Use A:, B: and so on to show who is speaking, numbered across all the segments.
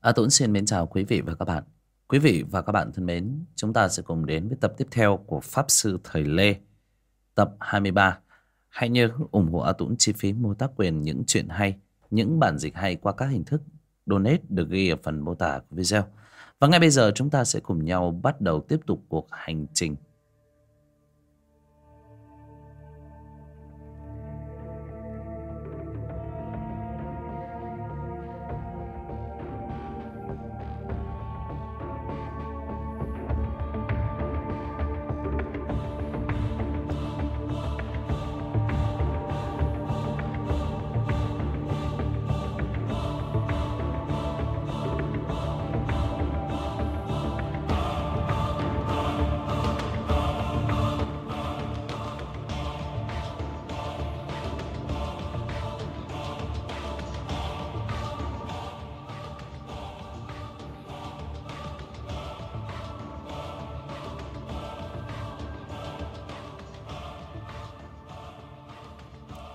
A: A Tuấn xin mến chào quý vị và các bạn. Quý vị và các bạn thân mến, chúng ta sẽ cùng đến với tập tiếp theo của Pháp Sư Thời Lê, tập 23. Hãy nhớ ủng hộ A Tuấn chi phí mua tác quyền những chuyện hay, những bản dịch hay qua các hình thức donate được ghi ở phần mô tả của video. Và ngay bây giờ chúng ta sẽ cùng nhau bắt đầu tiếp tục cuộc hành trình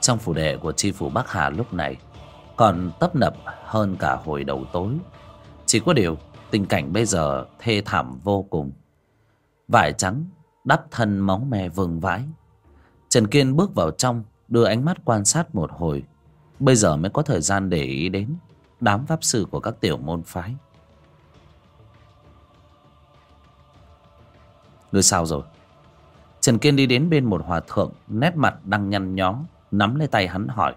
A: trong phủ đệ của tri phủ Bắc Hà lúc này, còn tấp nập hơn cả hồi đầu tối. Chỉ có điều, tình cảnh bây giờ thê thảm vô cùng. Vải trắng đắp thân máu me vương vãi. Trần Kiên bước vào trong, đưa ánh mắt quan sát một hồi. Bây giờ mới có thời gian để ý đến đám pháp sư của các tiểu môn phái. Ngươi sao rồi? Trần Kiên đi đến bên một hòa thượng nét mặt đang nhăn nhó nắm lấy tay hắn hỏi.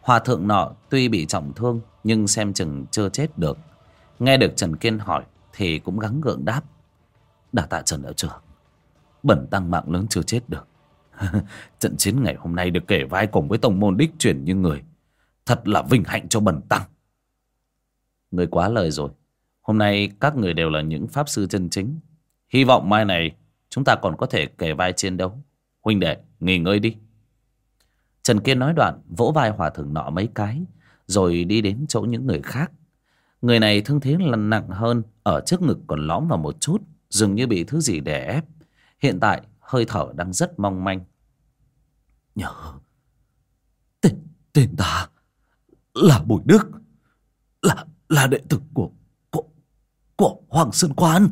A: Hòa thượng nọ tuy bị trọng thương, nhưng xem chừng chưa chết được. Nghe được trần kiên hỏi, thì cũng gắng gượng đáp. Đà tạ trần đạo trưởng. Bẩn tăng mạng lớn chưa chết được. Trận chiến ngày hôm nay được kể vai cùng với tông môn đích chuyển như người. Thật là vinh hạnh cho bẩn tăng. Người quá lời rồi. Hôm nay các người đều là những pháp sư chân chính. Hy vọng mai này chúng ta còn có thể kể vai chiến đấu. Huynh đệ, nghỉ ngơi đi. Trần Kiên nói đoạn vỗ vai hòa thượng nọ mấy cái Rồi đi đến chỗ những người khác. Người này thương thế lần nặng hơn Ở trước ngực còn lõm vào một chút Dường như bị thứ gì đè ép. Hiện tại hơi thở đang rất mong manh. Nhớ Tên, tên ta Là Bùi Đức Là là đệ tử của Của, của Hoàng Sơn Quan.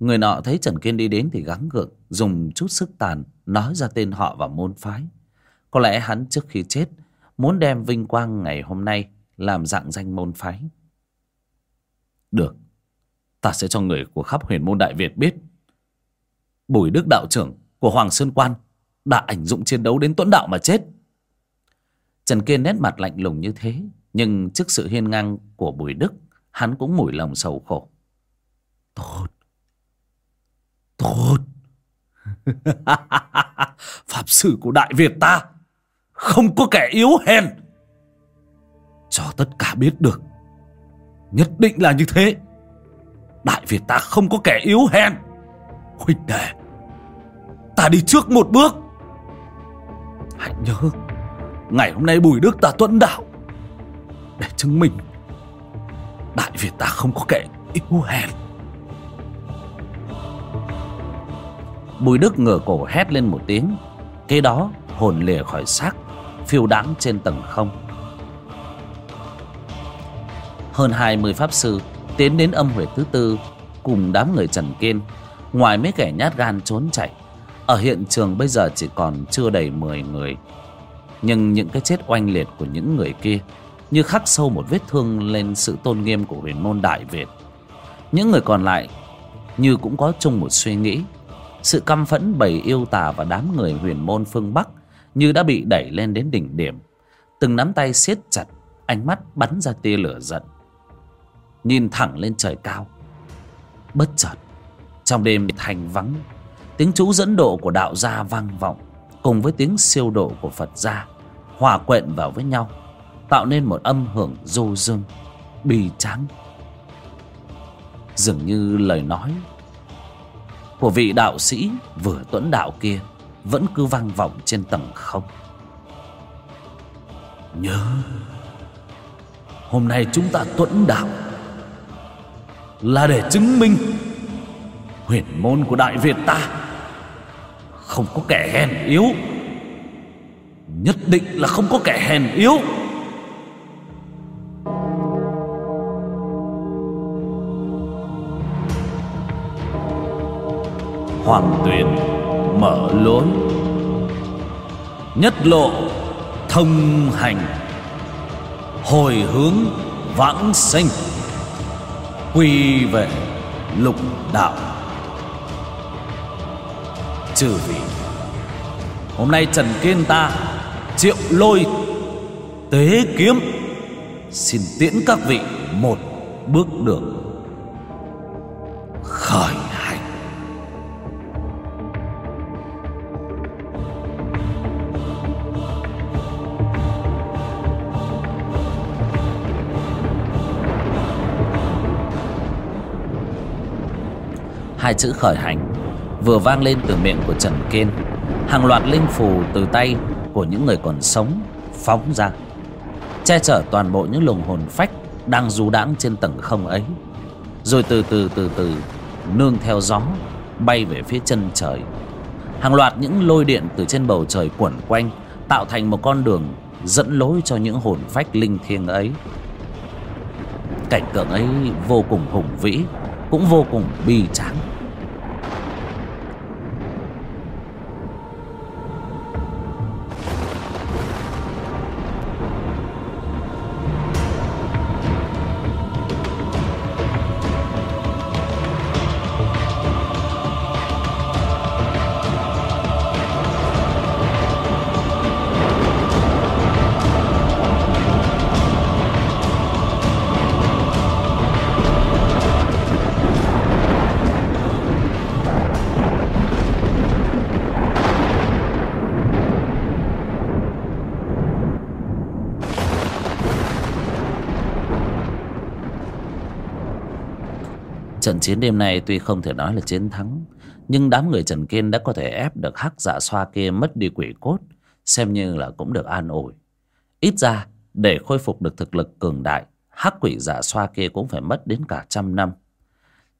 A: Người nọ thấy Trần Kiên đi đến thì gắng gượng Dùng chút sức tàn Nói ra tên họ và môn phái có lẽ hắn trước khi chết muốn đem vinh quang ngày hôm nay làm dạng danh môn phái. Được, ta sẽ cho người của khắp huyền môn Đại Việt biết. Bùi Đức đạo trưởng của Hoàng Sơn Quan đã ảnh dụng chiến đấu đến tuấn đạo mà chết. Trần Kiên nét mặt lạnh lùng như thế, nhưng trước sự hiên ngang của Bùi Đức, hắn cũng mủi lòng sầu khổ. Tốt, tốt. Pháp sư của Đại Việt ta không có kẻ yếu hèn. Cho tất cả biết được, nhất định là như thế. Đại việt ta không có kẻ yếu hèn. Huynh đệ, ta đi trước một bước. Hãy nhớ, ngày hôm nay bùi đức ta tuẫn đạo. Để chứng minh, đại việt ta không có kẻ yếu hèn. Bùi đức ngửa cổ hét lên một tiếng, kế đó hồn lìa khỏi xác phiêu đãng trên tầng không. Hơn hai mươi pháp sư tiến đến âm huyệt thứ tư cùng đám người trần kiên, ngoài mấy kẻ nhát gan trốn chạy. Ở hiện trường bây giờ chỉ còn chưa đầy mười người. Nhưng những cái chết oanh liệt của những người kia như khắc sâu một vết thương lên sự tôn nghiêm của huyền môn đại việt. Những người còn lại như cũng có chung một suy nghĩ. Sự căm phẫn bầy yêu tà và đám người huyền môn phương bắc như đã bị đẩy lên đến đỉnh điểm. Từng nắm tay siết chặt, ánh mắt bắn ra tia lửa giận. Nhìn thẳng lên trời cao. Bất chợt, trong đêm thành vắng, tiếng chú dẫn độ của đạo gia vang vọng, cùng với tiếng siêu độ của phật gia, hòa quyện vào với nhau, tạo nên một âm hưởng du dương bi tráng. Dường như lời nói của vị đạo sĩ vừa tuẫn đạo kia vẫn cứ vang vọng trên tầng không. Nhớ, hôm nay chúng ta tuẫn đạo là để chứng minh huyền môn của đại việt ta không có kẻ hèn yếu. Nhất định là không có kẻ hèn yếu. Hoàng tuyền mở lối. Nhất lộ thông hành, hồi hướng vãng sinh quy về lục đạo. Trừ vị, hôm nay trần kiên ta triệu lôi tế kiếm, xin tiễn các vị một bước đường. Hai chữ khởi hành, vừa vang lên từ miệng của trần kiên. Hàng loạt linh phù từ tay của những người còn sống phóng ra, che chở toàn bộ những luồng hồn phách đang du đãng trên tầng không ấy, rồi từ từ từ từ nương theo gió bay về phía chân trời. Hàng loạt những lôi điện từ trên bầu trời quẩn quanh tạo thành một con đường dẫn lối cho những hồn phách linh thiêng ấy. Cảnh tượng ấy vô cùng hùng vĩ, cũng vô cùng bi tráng. Trận chiến đêm nay tuy không thể nói là chiến thắng, Nhưng đám người Trần Kiên đã có thể ép được hắc dạ xoa kia mất đi quỷ cốt, Xem như là cũng được an ủi. Ít ra, để khôi phục được thực lực cường đại, Hắc quỷ dạ xoa kia cũng phải mất đến cả trăm năm.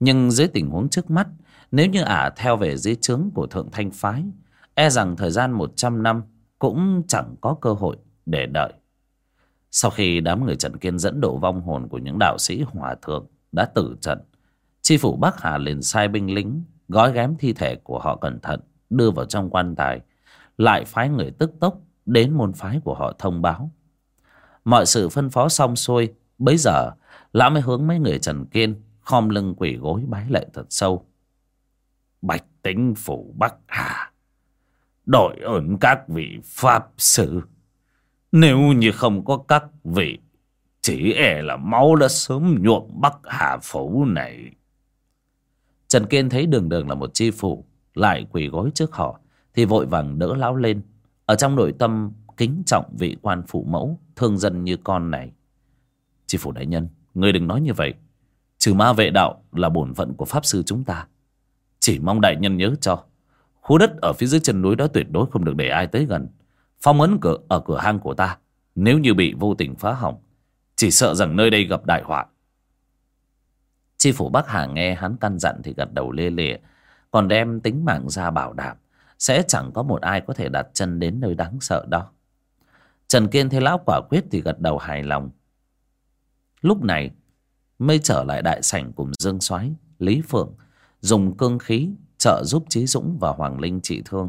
A: Nhưng dưới tình huống trước mắt, Nếu như ả theo về dưới trướng của Thượng Thanh Phái E rằng thời gian một trăm năm Cũng chẳng có cơ hội để đợi. Sau khi đám người Trần Kiên dẫn độ vong hồn của những đạo sĩ hòa thượng đã tử trận Chi phủ Bắc Hà liền sai binh lính, gói ghém thi thể của họ cẩn thận, đưa vào trong quan tài, lại phái người tức tốc đến môn phái của họ thông báo. Mọi sự phân phó xong xuôi, bấy giờ, lão mới hướng mấy người trần kiên khom lưng quỳ gối bái lệ thật sâu. Bạch tính phủ bắc hà, đội ơn các vị pháp sư nếu như không có các vị, chỉ e là máu đã sớm nhuộm bắc hà phủ này. Trần Kiên thấy đường đường là một chi phủ, Lại quỳ gối trước họ, Thì vội vàng đỡ lão lên. Ở trong nội tâm kính trọng vị quan phụ mẫu, Thương dân như con này. Chi phủ đại nhân, Người đừng nói như vậy. Trừ ma vệ đạo là bổn phận của pháp sư chúng ta. Chỉ mong đại nhân nhớ cho, Khu đất ở phía dưới chân núi đó tuyệt đối không được để ai tới gần. Phong ấn cửa, ở cửa hang của ta, Nếu như bị vô tình phá hỏng, Chỉ sợ rằng nơi đây gặp đại họa. Chi phủ Bắc Hà nghe hắn căn dặn thì gật đầu lê lịa. Còn đem tính mạng ra bảo đảm, Sẽ chẳng có một ai có thể đặt chân đến nơi đáng sợ đó. Trần Kiên thấy lão quả quyết thì gật đầu hài lòng. Lúc này Mây trở lại đại sảnh cùng Dương soái, Lý Phượng, Dùng cương khí trợ giúp Trí Dũng và Hoàng Linh trị thương.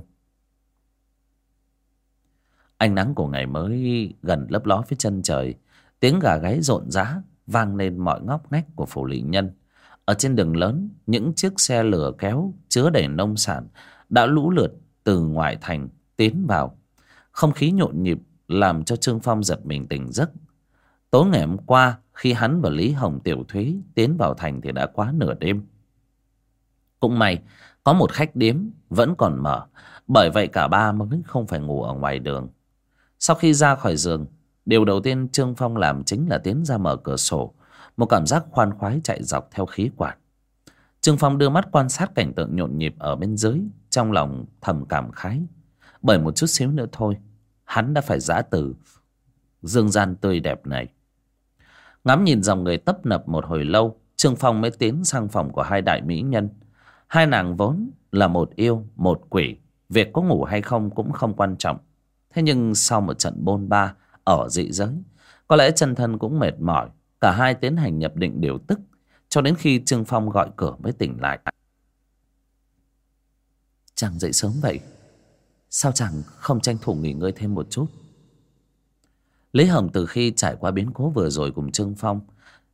A: Ánh nắng của ngày mới gần lấp ló phía chân trời, Tiếng gà gáy rộn rã vang lên mọi ngóc ngách của phủ lý nhân ở trên đường lớn, những chiếc xe lửa kéo chứa đầy nông sản đã lũ lượt từ ngoại thành tiến vào. Không khí nhộn nhịp làm cho trương phong giật mình tỉnh giấc. Tối ngày hôm qua, khi hắn và lý hồng tiểu thúy tiến vào thành thì đã quá nửa đêm. Cũng may, có một khách điếm vẫn còn mở, bởi vậy cả ba mới không phải ngủ ở ngoài đường. Sau khi ra khỏi giường, điều đầu tiên trương phong làm chính là tiến ra mở cửa sổ một cảm giác khoan khoái chạy dọc theo khí quản. Trương phong đưa mắt quan sát cảnh tượng nhộn nhịp ở bên dưới, trong lòng thầm cảm khái. Bởi một chút xíu nữa thôi, hắn đã phải giã từ. Dương gian tươi đẹp này. Ngắm nhìn dòng người tấp nập một hồi lâu, trương phong mới tiến sang phòng của hai đại mỹ nhân. Hai nàng vốn là một yêu, một quỷ, việc có ngủ hay không cũng không quan trọng. Thế nhưng sau một trận bôn ba ở dị giới, có lẽ chân thân cũng mệt mỏi cả hai tiến hành nhập định điều tức, cho đến khi trương phong gọi cửa mới tỉnh lại. Chàng dậy sớm vậy? Sao chàng không tranh thủ nghỉ ngơi thêm một chút? Lý Hồng từ khi trải qua biến cố vừa rồi cùng Trương Phong,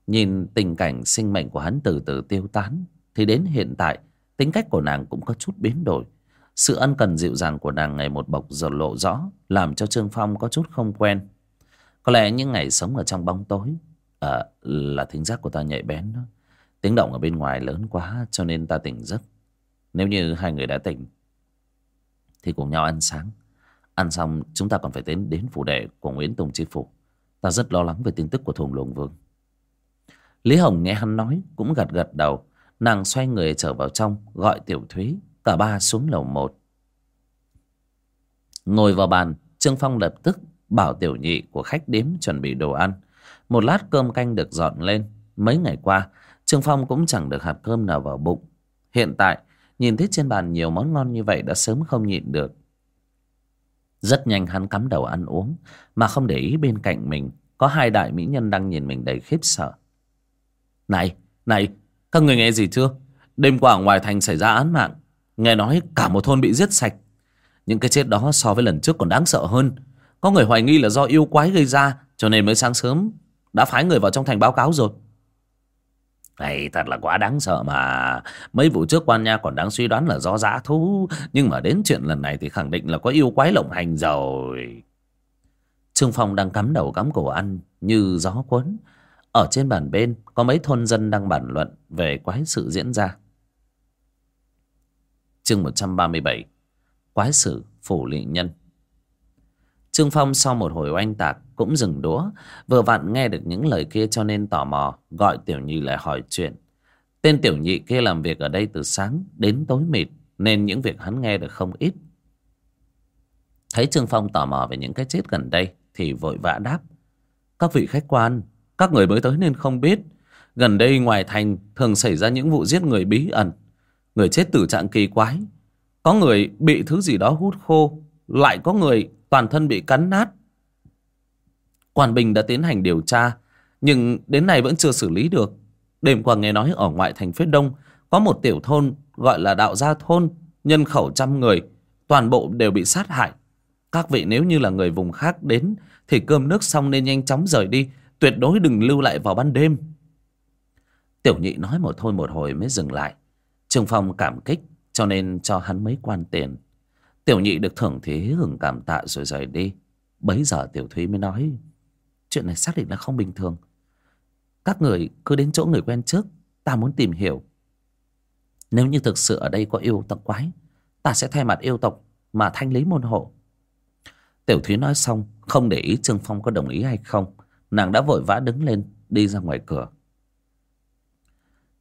A: Nhìn tình cảnh sinh mệnh của hắn từ từ tiêu tán, Thì đến hiện tại, Tính cách của nàng cũng có chút biến đổi. Sự ân cần dịu dàng của nàng ngày một bộc giờ lộ rõ, Làm cho Trương Phong có chút không quen. Có lẽ những ngày sống ở trong bóng tối à, Là thính giác của ta nhạy bén đó. Tiếng động ở bên ngoài lớn quá Cho nên ta tỉnh giấc. Nếu như hai người đã tỉnh Thì cùng nhau ăn sáng. Ăn xong chúng ta còn phải đến đến phủ đệ của Nguyễn Tùng Chi Phủ. Ta rất lo lắng về tin tức của Thùng lùng Vương. Lý Hồng nghe hắn nói Cũng gật gật đầu. Nàng xoay người trở vào trong Gọi Tiểu Thúy Cả ba xuống lầu một. Ngồi vào bàn Trương Phong lập tức bảo tiểu nhị của khách đếm chuẩn bị đồ ăn. Một lát cơm canh được dọn lên. Mấy ngày qua Trương Phong cũng chẳng được hạt cơm nào vào bụng. Hiện tại Nhìn thấy trên bàn nhiều món ngon như vậy Đã sớm không nhịn được. Rất nhanh hắn cắm đầu ăn uống Mà không để ý bên cạnh mình Có hai đại mỹ nhân đang nhìn mình đầy khiếp sợ. Này, này Các người nghe gì chưa? Đêm qua ở ngoài thành xảy ra án mạng Nghe nói cả một thôn bị giết sạch. Những cái chết đó so với lần trước còn đáng sợ hơn. Có người hoài nghi là do yêu quái gây ra Cho nên mới sáng sớm đã phái người vào trong thành báo cáo rồi. Này thật là quá đáng sợ mà. Mấy vụ trước quan nha còn đang suy đoán là do dã thú. Nhưng mà đến chuyện lần này thì khẳng định là có yêu quái lộng hành rồi. Trương Phong đang cắm đầu cắm cổ ăn như gió cuốn. Ở trên bàn bên có mấy thôn dân đang bàn luận về quái sự diễn ra. Chương 137 Quái sự phủ lị nhân Trương Phong sau một hồi oanh tạc cũng dừng đũa, vừa vặn nghe được những lời kia cho nên tò mò, gọi tiểu nhị lại hỏi chuyện. Tên tiểu nhị kia làm việc ở đây từ sáng đến tối mịt, nên những việc hắn nghe được không ít. Thấy trương phong tò mò về những cái chết gần đây, thì vội vã đáp. Các vị khách quan, các người mới tới nên không biết. Gần đây ngoài thành thường xảy ra những vụ giết người bí ẩn, người chết tử trạng kỳ quái. Có người bị thứ gì đó hút khô, lại có người toàn thân bị cắn nát. Quản Bình đã tiến hành điều tra, Nhưng đến nay vẫn chưa xử lý được. Đêm qua nghe nói ở ngoại thành phía đông Có một tiểu thôn gọi là đạo gia thôn, Nhân khẩu trăm người, Toàn bộ đều bị sát hại. Các vị nếu như là người vùng khác đến Thì cơm nước xong nên nhanh chóng rời đi, Tuyệt đối đừng lưu lại vào ban đêm. Tiểu nhị nói một thôi một hồi mới dừng lại. Trương Phong cảm kích, Cho nên cho hắn mấy quan tiền. Tiểu nhị được thưởng thế hưởng cảm tạ rồi rời đi. Bấy giờ Tiểu Thúy mới nói, Chuyện này xác định là không bình thường. Các người cứ đến chỗ người quen trước, Ta muốn tìm hiểu. Nếu như thực sự ở đây có yêu tộc quái, Ta sẽ thay mặt yêu tộc Mà thanh lý môn hộ. Tiểu Thúy nói xong, Không để ý Trương Phong có đồng ý hay không, Nàng đã vội vã đứng lên, Đi ra ngoài cửa.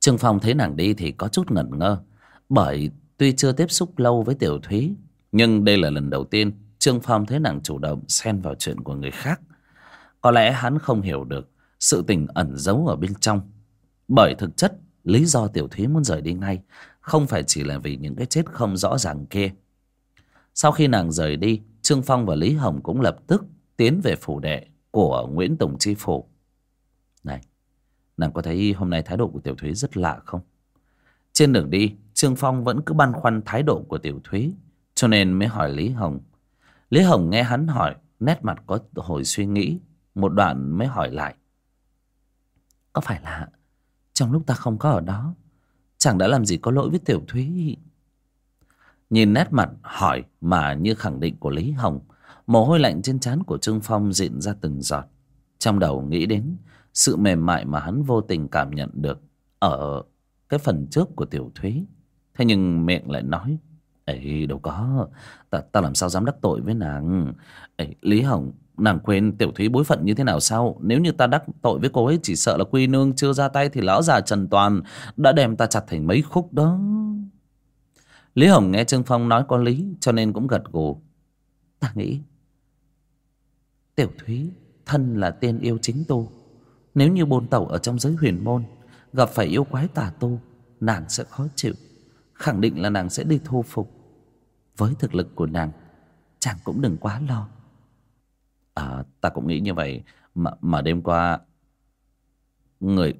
A: Trương Phong thấy nàng đi thì có chút ngẩn ngơ, Bởi tuy chưa tiếp xúc lâu với Tiểu Thúy nhưng đây là lần đầu tiên Trương Phong thấy nàng chủ động xen vào chuyện của người khác có lẽ hắn không hiểu được sự tình ẩn giấu ở bên trong. Bởi thực chất, lý do Tiểu Thúy muốn rời đi ngay không phải chỉ là vì những cái chết không rõ ràng kia. Sau khi nàng rời đi, Trương Phong và Lý Hồng cũng lập tức tiến về phủ đệ của Nguyễn Tùng Chi Phủ. Này, nàng có thấy hôm nay thái độ của Tiểu Thúy rất lạ không? Trên đường đi, Trương Phong vẫn cứ băn khoăn thái độ của Tiểu Thúy, cho nên mới hỏi Lý Hồng. Lý Hồng nghe hắn hỏi, nét mặt có hồi suy nghĩ, một đoạn mới hỏi lại. Có phải là Trong lúc ta không có ở đó Chẳng đã làm gì có lỗi với Tiểu Thúy? Nhìn nét mặt hỏi Mà như khẳng định của Lý Hồng Mồ hôi lạnh trên trán của Trương Phong Diện ra từng giọt. Trong đầu nghĩ đến Sự mềm mại mà hắn vô tình cảm nhận được Ở cái phần trước của Tiểu Thúy. Thế nhưng miệng lại nói ấy đâu có. Ta, ta làm sao dám đắc tội với nàng? Ấy, Lý Hồng Nàng quên tiểu thúy bối phận như thế nào sao? Nếu như ta đắc tội với cô ấy Chỉ sợ là quy nương chưa ra tay Thì lão già Trần Toàn đã đem ta chặt thành mấy khúc đó. Lý Hồng nghe Trương Phong nói có lý Cho nên cũng gật gù. Ta nghĩ Tiểu Thúy thân là tiên yêu chính tu. Nếu như bồn tẩu ở trong giới huyền môn Gặp phải yêu quái tà tu Nàng sẽ khó chịu. Khẳng định là nàng sẽ đi thu phục. Với thực lực của nàng Chàng cũng đừng quá lo. À ta cũng nghĩ như vậy Mà, mà đêm qua Người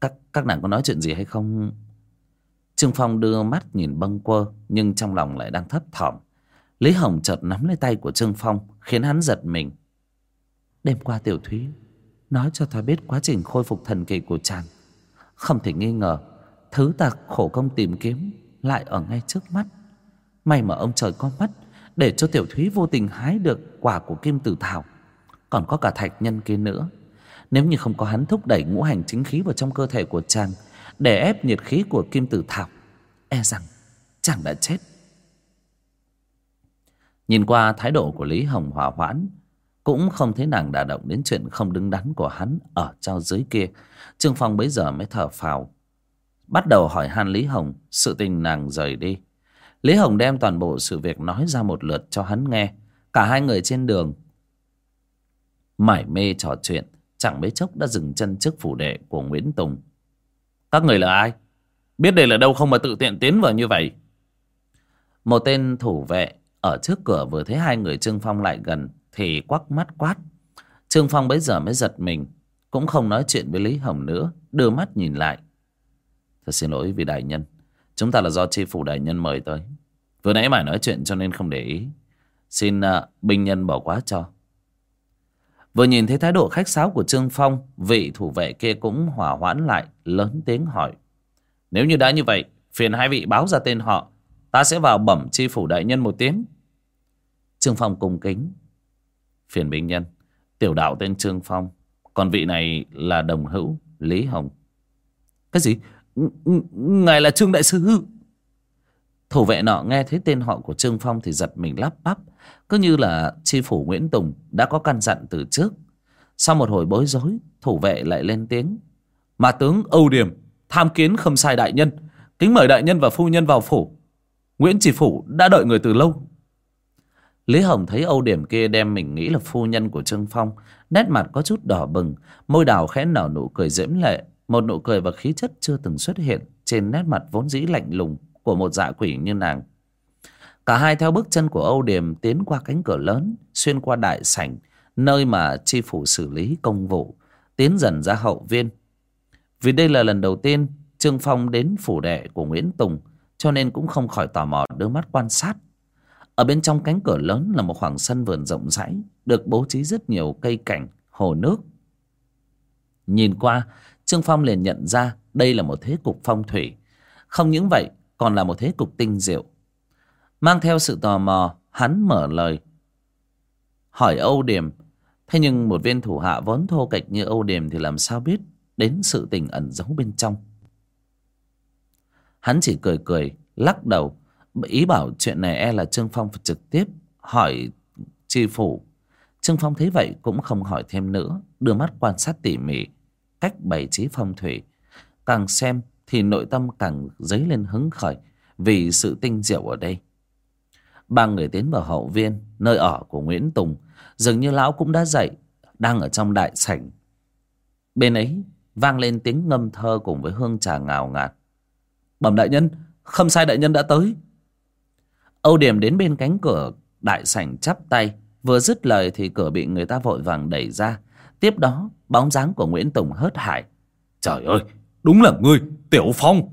A: các các nàng có nói chuyện gì hay không? Trương Phong đưa mắt nhìn bâng quơ Nhưng trong lòng lại đang thấp thỏm. Lý Hồng chợt nắm lấy tay của Trương Phong Khiến hắn giật mình. Đêm qua Tiểu Thúy Nói cho ta biết quá trình khôi phục thần kỳ của chàng. Không thể nghi ngờ Thứ ta khổ công tìm kiếm Lại ở ngay trước mắt. May mà ông trời có mắt, Để cho Tiểu Thúy vô tình hái được quả của Kim Tử Thảo. Còn có cả thạch nhân kia nữa. Nếu như không có hắn thúc đẩy ngũ hành chính khí vào trong cơ thể của chàng, Để ép nhiệt khí của Kim Tử Thảo E rằng chàng đã chết. Nhìn qua thái độ của Lý Hồng hòa hoãn, Cũng không thấy nàng đả động đến chuyện không đứng đắn của hắn ở trao dưới kia. Trương Phong bấy giờ mới thở phào. Bắt đầu hỏi han Lý Hồng, Sự tình nàng rời đi. Lý Hồng đem toàn bộ sự việc nói ra một lượt cho hắn nghe. Cả hai người trên đường Mải mê trò chuyện, Chẳng mấy chốc đã dừng chân trước phủ đệ của Nguyễn Tùng. Các người là ai? Biết đây là đâu không mà tự tiện tiến vào như vậy? Một tên thủ vệ Ở trước cửa vừa thấy hai người Trương Phong lại gần Thì quắc mắt quát. Trương Phong bấy giờ mới giật mình, Cũng không nói chuyện với Lý Hồng nữa, Đưa mắt nhìn lại. Thật xin lỗi vì đại nhân. Chúng ta là do tri phủ đại nhân mời tới. Vừa nãy mải nói chuyện cho nên không để ý. Xin uh, binh nhân bỏ quá cho. Vừa nhìn thấy thái độ khách sáo của Trương Phong Vị thủ vệ kia cũng hỏa hoãn lại Lớn tiếng hỏi. Nếu như đã như vậy Phiền hai vị báo ra tên họ Ta sẽ vào bẩm tri phủ đại nhân một tiếng. Trương Phong cung kính. Phiền binh nhân Tiểu đạo tên Trương Phong Còn vị này là đồng hữu Lý Hồng. Cái gì? Ngài là Trương Đại Sư Thủ vệ nọ nghe thấy tên họ của Trương Phong Thì giật mình lắp bắp. Cứ như là chi phủ Nguyễn Tùng Đã có căn dặn từ trước. Sau một hồi bối rối Thủ vệ lại lên tiếng. Mà tướng Âu Điểm Tham kiến không sai đại nhân, Kính mời đại nhân và phu nhân vào phủ. Nguyễn Chỉ Phủ đã đợi người từ lâu. Lý Hồng thấy Âu Điểm kia đem mình nghĩ là phu nhân của Trương Phong, Nét mặt có chút đỏ bừng, Môi đào khẽ nở nụ cười diễm lệ một nụ cười và khí chất chưa từng xuất hiện trên nét mặt vốn dĩ lạnh lùng của một dạ quỷ như nàng. Cả hai theo bước chân của Âu Điềm tiến qua cánh cửa lớn, xuyên qua đại sảnh, nơi mà chi phủ xử lý công vụ, tiến dần ra hậu viên. Vì đây là lần đầu tiên Trương Phong đến phủ đệ của Nguyễn Tùng, cho nên cũng không khỏi tò mò đưa mắt quan sát. Ở bên trong cánh cửa lớn là một khoảng sân vườn rộng rãi, được bố trí rất nhiều cây cảnh, hồ nước. Nhìn qua, Trương Phong liền nhận ra đây là một thế cục phong thủy. Không những vậy, còn là một thế cục tinh diệu. Mang theo sự tò mò, hắn mở lời. Hỏi Âu Điểm, thế nhưng một viên thủ hạ vốn thô kệch như Âu Điểm thì làm sao biết đến sự tình ẩn giấu bên trong. Hắn chỉ cười cười, lắc đầu, ý bảo chuyện này e là Trương Phong phải trực tiếp hỏi tri phủ. Trương Phong thấy vậy cũng không hỏi thêm nữa, đưa mắt quan sát tỉ mỉ cách bày trí phong thủy. Càng xem thì nội tâm càng dấy lên hứng khởi vì sự tinh diệu ở đây. Ba người tiến vào hậu viên, nơi ở của nguyễn tùng, dường như lão cũng đã dậy, đang ở trong đại sảnh. Bên ấy vang lên tiếng ngâm thơ cùng với hương trà ngào ngạt. Bẩm đại nhân không sai đại nhân đã tới. Âu điểm đến bên cánh cửa, đại sảnh chắp tay, vừa dứt lời thì cửa bị người ta vội vàng đẩy ra. Tiếp đó bóng dáng của nguyễn tùng hớt hải. Trời ơi, đúng là ngươi, tiểu phong.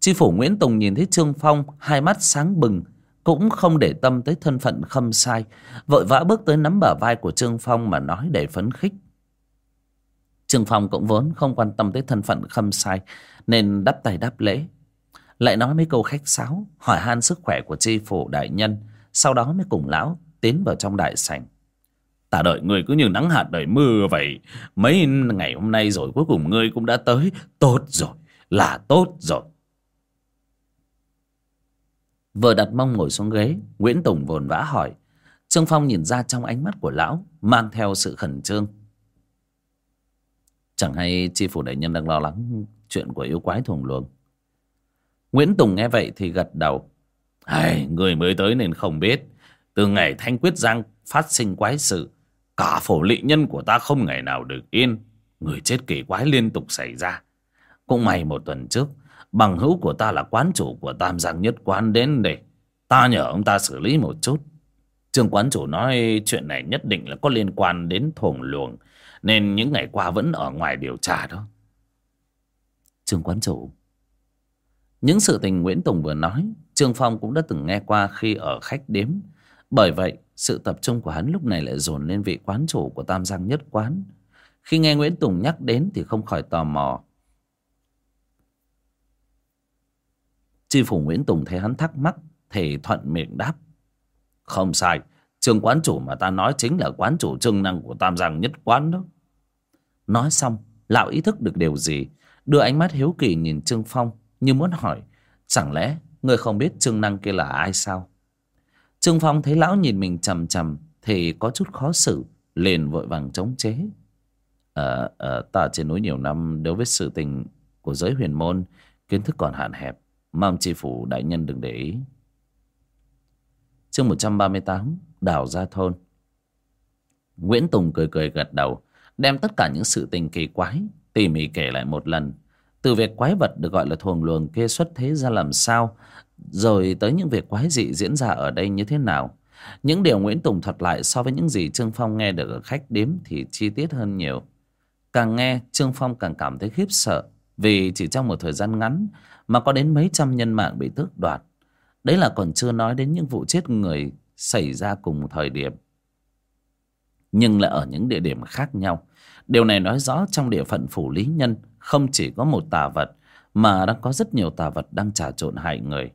A: Tri phủ nguyễn tùng nhìn thấy trương phong, hai mắt sáng bừng, cũng không để tâm tới thân phận khâm sai, vội vã bước tới nắm bả vai của trương phong mà nói để phấn khích. Trương phong cũng vốn không quan tâm tới thân phận khâm sai, nên đắp tay đáp lễ. Lại nói mấy câu khách sáo, hỏi han sức khỏe của tri phủ đại nhân, sau đó mới cùng lão tiến vào trong đại sảnh. Ta đợi ngươi cứ như nắng hạt đợi mưa vậy. Mấy ngày hôm nay rồi cuối cùng ngươi cũng đã tới. Tốt rồi, là tốt rồi. Vừa đặt mông ngồi xuống ghế, Nguyễn Tùng vồn vã hỏi. Trương Phong nhìn ra trong ánh mắt của lão, mang theo sự khẩn trương. Chẳng hay chi phủ đại nhân đang lo lắng chuyện của yêu quái thùng luồng. Nguyễn Tùng nghe vậy thì gật đầu. Ai, người mới tới nên không biết. Từ ngày Thanh Quyết Giang phát sinh quái sự, Cả phổ lị nhân của ta không ngày nào được yên. Người chết kỳ quái liên tục xảy ra. Cũng may một tuần trước, bằng hữu của ta là quán chủ của Tam Giang Nhất Quán đến đây ta nhờ ông ta xử lý một chút. Trương quán chủ nói chuyện này nhất định là có liên quan đến thổng luồng, nên những ngày qua vẫn ở ngoài điều tra đó. Trương quán chủ, những sự tình nguyễn tùng vừa nói trương phong cũng đã từng nghe qua khi ở khách đếm bởi vậy, sự tập trung của hắn lúc này lại dồn lên vị quán chủ của tam giang nhất quán. Khi nghe nguyễn tùng nhắc đến thì không khỏi tò mò. Chi phủ nguyễn tùng thấy hắn thắc mắc thì thuận miệng đáp. Không sai trương quán chủ mà ta nói chính là quán chủ trương năng của tam giang nhất quán đó. Nói xong, lão ý thức được điều gì, đưa ánh mắt hiếu kỳ nhìn trương phong, như muốn hỏi, chẳng lẽ người không biết trương năng kia là ai sao? Trương phong thấy lão nhìn mình chầm chầm thì có chút khó xử liền vội vàng chống chế. À, à, ta trên núi nhiều năm đối với sự tình của giới huyền môn kiến thức còn hạn hẹp mong tri phủ đại nhân đừng để ý. Chương một trăm ba mươi tám đảo gia thôn. Nguyễn tùng cười cười gật đầu đem tất cả những sự tình kỳ quái tỉ mỉ kể lại một lần. Từ việc quái vật được gọi là thuồng luồng kia xuất thế ra làm sao rồi tới những việc quái dị diễn ra ở đây như thế nào? Những điều nguyễn tùng thuật lại so với những gì trương phong nghe được ở khách điếm thì chi tiết hơn nhiều. Càng nghe, trương phong càng cảm thấy khiếp sợ, vì chỉ trong một thời gian ngắn mà có đến mấy trăm nhân mạng bị tước đoạt. Đấy là còn chưa nói đến những vụ chết người xảy ra cùng một thời điểm. Nhưng là ở những địa điểm khác nhau. Điều này nói rõ trong địa phận phủ lý nhân không chỉ có một tà vật, mà đang có rất nhiều tà vật đang trà trộn hại người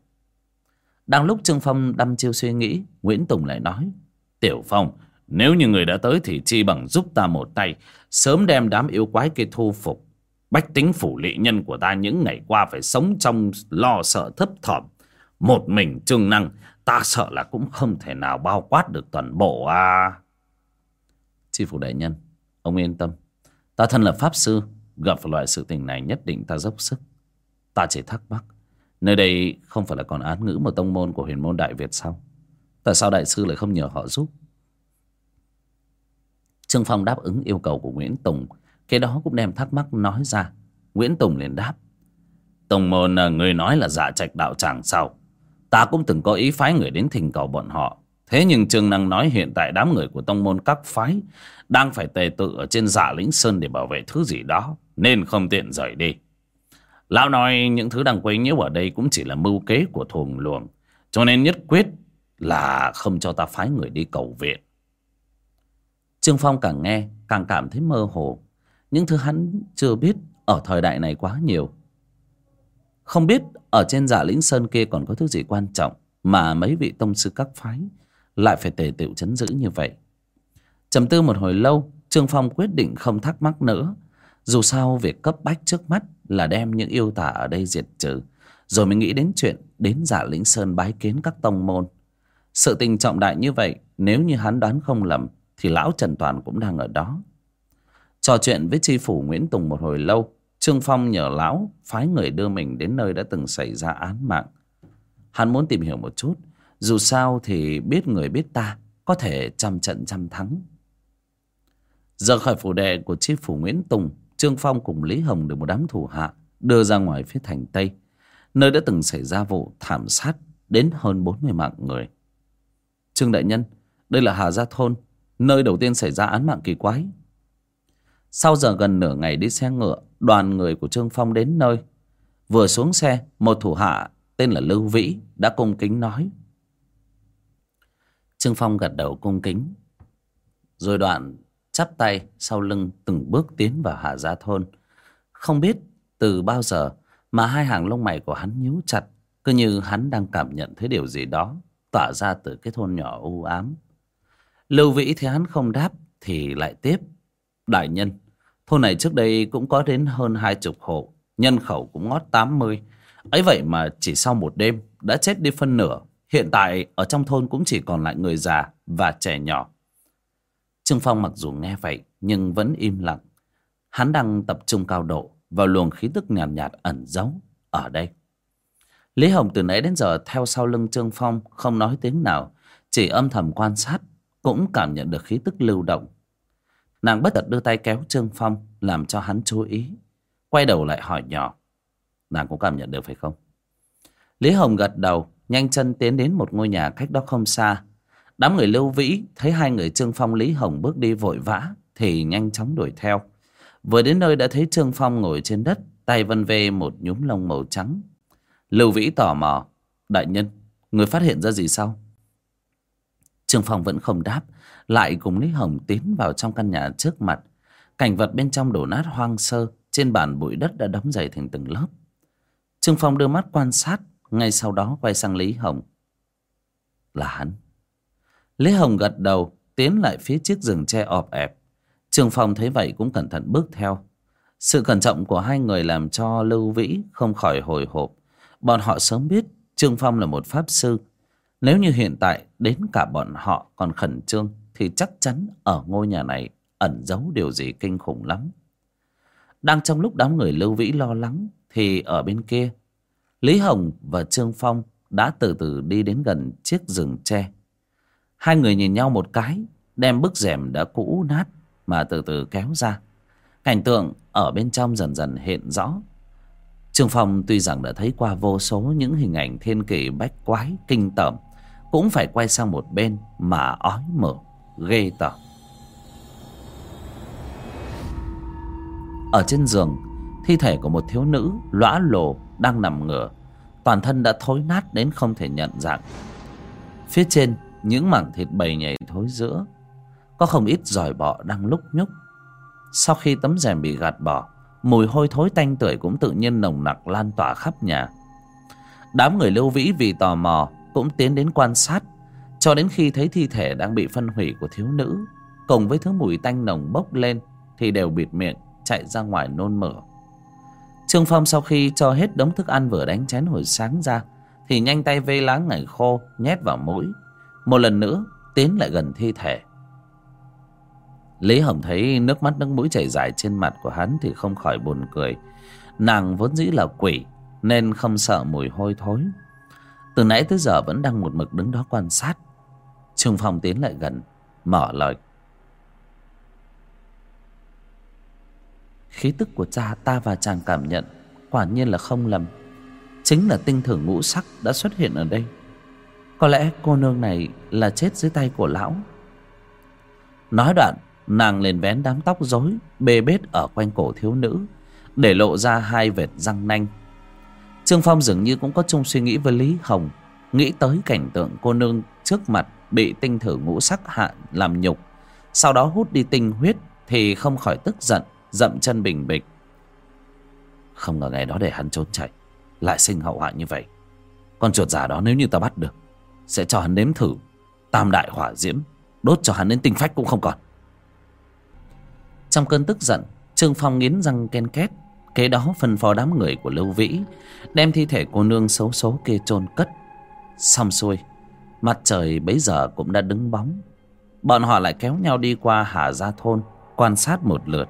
A: đang lúc trương phong đăm chiêu suy nghĩ, nguyễn tùng lại nói, tiểu phong, nếu như người đã tới thì chi bằng giúp ta một tay, sớm đem đám yêu quái kia thu phục. Bách tính phủ lị nhân của ta những ngày qua phải sống trong lo sợ thấp thỏm. Một mình trương năng, ta sợ là cũng không thể nào bao quát được toàn bộ à. Chi phủ đại nhân, ông yên tâm. Ta thân là pháp sư, gặp phải loại sự tình này nhất định ta dốc sức. Ta chỉ thắc mắc nơi đây không phải là còn án ngữ một tông môn của huyền môn đại việt sao? Tại sao đại sư lại không nhờ họ giúp? Trương phong đáp ứng yêu cầu của nguyễn tùng. Cái đó cũng đem thắc mắc nói ra. Nguyễn tùng liền đáp. Tông môn à, người nói là dạ trạch đạo tràng sao? Ta cũng từng có ý phái người đến thỉnh cầu bọn họ. Thế nhưng trương năng nói hiện tại đám người của tông môn các phái đang phải tề tự ở trên dạ lĩnh sơn để bảo vệ thứ gì đó, nên không tiện rời đi lão nói những thứ đang quấy nhiễu ở đây cũng chỉ là mưu kế của thùng luồng. Cho nên nhất quyết là không cho ta phái người đi cầu viện. Trương phong càng nghe, càng cảm thấy mơ hồ. Những thứ hắn chưa biết ở thời đại này quá nhiều. Không biết ở trên giả lĩnh sơn kia còn có thứ gì quan trọng mà mấy vị tông sư các phái lại phải tề tựu chấn giữ như vậy. Trầm tư một hồi lâu, trương phong quyết định không thắc mắc nữa. Dù sao việc cấp bách trước mắt là đem những yêu tả ở đây diệt trừ. Rồi mới nghĩ đến chuyện đến giả lĩnh sơn bái kiến các tông môn. Sự tình trọng đại như vậy, nếu như hắn đoán không lầm, thì lão trần toàn cũng đang ở đó. Trò chuyện với tri phủ nguyễn tùng một hồi lâu, trương phong nhờ lão phái người đưa mình đến nơi đã từng xảy ra án mạng. Hắn muốn tìm hiểu một chút, dù sao thì biết người biết ta, có thể trăm trận trăm thắng. Giờ khỏi phủ đệ của tri phủ nguyễn tùng trương phong cùng lý hồng được một đám thủ hạ, đưa ra ngoài phía thành tây, nơi đã từng xảy ra vụ thảm sát đến hơn bốn mươi mạng người. Trương đại nhân, đây là hà gia thôn, nơi đầu tiên xảy ra án mạng kỳ quái. Sau giờ gần nửa ngày đi xe ngựa, đoàn người của trương phong đến nơi. Vừa xuống xe, một thủ hạ tên là lưu vĩ đã cung kính nói. Trương phong gật đầu cung kính. Rồi đoạn chắp tay sau lưng từng bước tiến vào hạ gia thôn. Không biết từ bao giờ mà hai hàng lông mày của hắn nhíu chặt, cứ như hắn đang cảm nhận thấy điều gì đó tỏa ra từ cái thôn nhỏ u ám. Lưu vĩ thấy hắn không đáp thì lại tiếp. Đại nhân, thôn này trước đây cũng có đến hơn hai chục hộ, nhân khẩu cũng ngót tám mươi. Ấy vậy mà chỉ sau một đêm đã chết đi phân nửa. Hiện tại ở trong thôn cũng chỉ còn lại người già và trẻ nhỏ trương phong mặc dù nghe vậy nhưng vẫn im lặng. Hắn đang tập trung cao độ vào luồng khí tức nhàn nhạt, nhạt ẩn giấu ở đây. Lý hồng từ nãy đến giờ theo sau lưng trương phong không nói tiếng nào chỉ âm thầm quan sát cũng cảm nhận được khí tức lưu động. Nàng bất chợt đưa tay kéo trương phong làm cho hắn chú ý quay đầu lại hỏi nhỏ nàng cũng cảm nhận được phải không? Lý hồng gật đầu nhanh chân tiến đến một ngôi nhà cách đó không xa đám người lưu vĩ thấy hai người trương phong lý hồng bước đi vội vã thì nhanh chóng đuổi theo vừa đến nơi đã thấy trương phong ngồi trên đất tay vân vê một nhúm lông màu trắng Lưu Vĩ tò mò. Đại nhân, người phát hiện ra gì sao? Trương Phong vẫn không đáp. Lại cùng Lý Hồng tiến vào trong căn nhà trước mặt. Cảnh vật bên trong đổ nát hoang sơ. Trên bàn bụi đất đã đóng dày thành từng lớp. Trương Phong đưa mắt quan sát. Ngay sau đó quay sang Lý Hồng. Là hắn. Lý Hồng gật đầu. Tiến lại phía chiếc rừng tre ọp ẹp. Trường Phong thấy vậy cũng cẩn thận bước theo. Sự cẩn trọng của hai người làm cho Lưu Vĩ không khỏi hồi hộp. Bọn họ sớm biết Trương Phong là một pháp sư. Nếu như hiện tại đến cả bọn họ còn khẩn trương, thì chắc chắn ở ngôi nhà này ẩn giấu điều gì kinh khủng lắm. Đang trong lúc đám người Lưu Vĩ lo lắng, thì ở bên kia, Lý Hồng và Trương Phong đã từ từ đi đến gần chiếc rừng tre. Hai người nhìn nhau một cái đem bức rèm đã cũ nát mà từ từ kéo ra. Cảnh tượng ở bên trong dần dần hiện rõ. Trương Phong tuy rằng đã thấy qua vô số những hình ảnh thiên kỳ bách quái, kinh tởm, cũng phải quay sang một bên mà ói mở, ghê tởm. Ở trên giường, thi thể của một thiếu nữ lõa lồ đang nằm ngửa, toàn thân đã thối nát đến không thể nhận dạng. Phía trên, những mảng thịt bầy nhảy thối giữa, có không ít giỏi bọ đang lúc nhúc. Sau khi tấm rèm bị gạt bỏ Mùi hôi thối tanh tưởi cũng tự nhiên nồng nặc lan tỏa khắp nhà. Đám người lưu vĩ vì tò mò Cũng tiến đến quan sát Cho đến khi thấy thi thể đang bị phân hủy của thiếu nữ Cùng với thứ mùi tanh nồng bốc lên Thì đều bịt miệng chạy ra ngoài nôn mửa. Trương Phong sau khi cho hết đống thức ăn vừa đánh chén hồi sáng ra Thì nhanh tay vê lá ngải khô nhét vào mũi. Một lần nữa tiến lại gần thi thể Lý Hồng thấy nước mắt nước mũi chảy dài trên mặt của hắn thì không khỏi buồn cười. Nàng vốn dĩ là quỷ nên không sợ mùi hôi thối. Từ nãy tới giờ vẫn đang một mực đứng đó quan sát. Trương Phong tiến lại gần, mở lời. Khí tức của cha ta và chàng cảm nhận quả nhiên là không lầm. Chính là tinh thử ngũ sắc đã xuất hiện ở đây. Có lẽ cô nương này là chết dưới tay của lão. Nói đoạn, Nàng lên vén đám tóc rối, Bê bết ở quanh cổ thiếu nữ, Để lộ ra hai vệt răng nanh. Trương Phong dường như cũng có chung suy nghĩ với Lý Hồng, Nghĩ tới cảnh tượng cô nương trước mặt Bị tinh thử ngũ sắc hạ làm nhục, Sau đó hút đi tinh huyết Thì không khỏi tức giận, Dậm chân bình bịch. Không ngờ ngày đó để hắn trốn chạy, Lại sinh hậu hại như vậy. Con chuột giả đó nếu như ta bắt được sẽ cho hắn nếm thử Tam đại hỏa diễm, Đốt cho hắn đến tinh phách cũng không còn. Trong cơn tức giận, Trương Phong nghiến răng ken két, Kế đó phân phó đám người của Lưu Vĩ, Đem thi thể cô nương xấu số kia chôn cất. Xong xuôi, Mặt trời bấy giờ cũng đã đứng bóng. Bọn họ lại kéo nhau đi qua Hà Gia Thôn, Quan sát một lượt.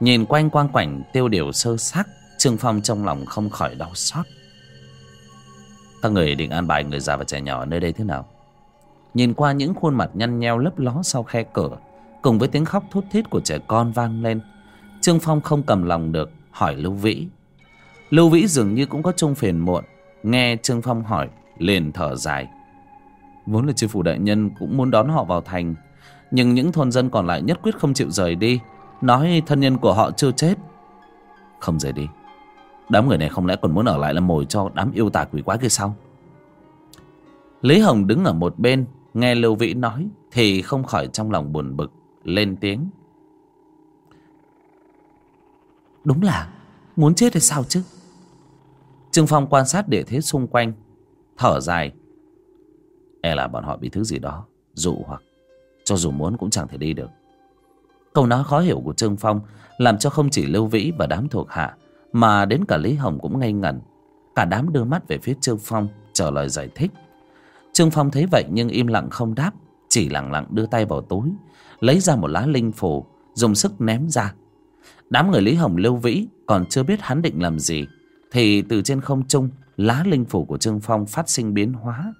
A: Nhìn quanh quang quảnh tiêu điều sơ xác, Trương Phong trong lòng không khỏi đau xót. Các người định an bài người già và trẻ nhỏ ở nơi đây thế nào? Nhìn qua những khuôn mặt nhăn nheo lấp ló sau khe cửa, cùng với tiếng khóc thút thít của trẻ con vang lên, trương phong không cầm lòng được hỏi lưu vĩ. Lưu vĩ dường như cũng có chung phiền muộn, nghe trương phong hỏi, liền thở dài. Vốn là chư phủ đại nhân cũng muốn đón họ vào thành, nhưng những thôn dân còn lại nhất quyết không chịu rời đi, nói thân nhân của họ chưa chết. Không rời đi đám người này không lẽ còn muốn ở lại làm mồi cho đám yêu tà quỷ quái kia sao? Lý hồng đứng ở một bên, nghe lưu vĩ nói thì không khỏi trong lòng buồn bực, lên tiếng. Đúng là, muốn chết hay sao chứ? Trương phong quan sát địa thế xung quanh, thở dài. E là bọn họ bị thứ gì đó, dụ hoặc, cho dù muốn cũng chẳng thể đi được. Câu nói khó hiểu của trương phong làm cho không chỉ lưu vĩ và đám thuộc hạ mà đến cả lý hồng cũng ngây ngẩn. Cả đám đưa mắt về phía trương phong, chờ lời giải thích. Trương phong thấy vậy nhưng im lặng không đáp, chỉ lặng lặng đưa tay vào túi, lấy ra một lá linh phù, dùng sức ném ra. Đám người lý hồng lưu vĩ, còn chưa biết hắn định làm gì, thì từ trên không trung, lá linh phủ của trương phong phát sinh biến hóa.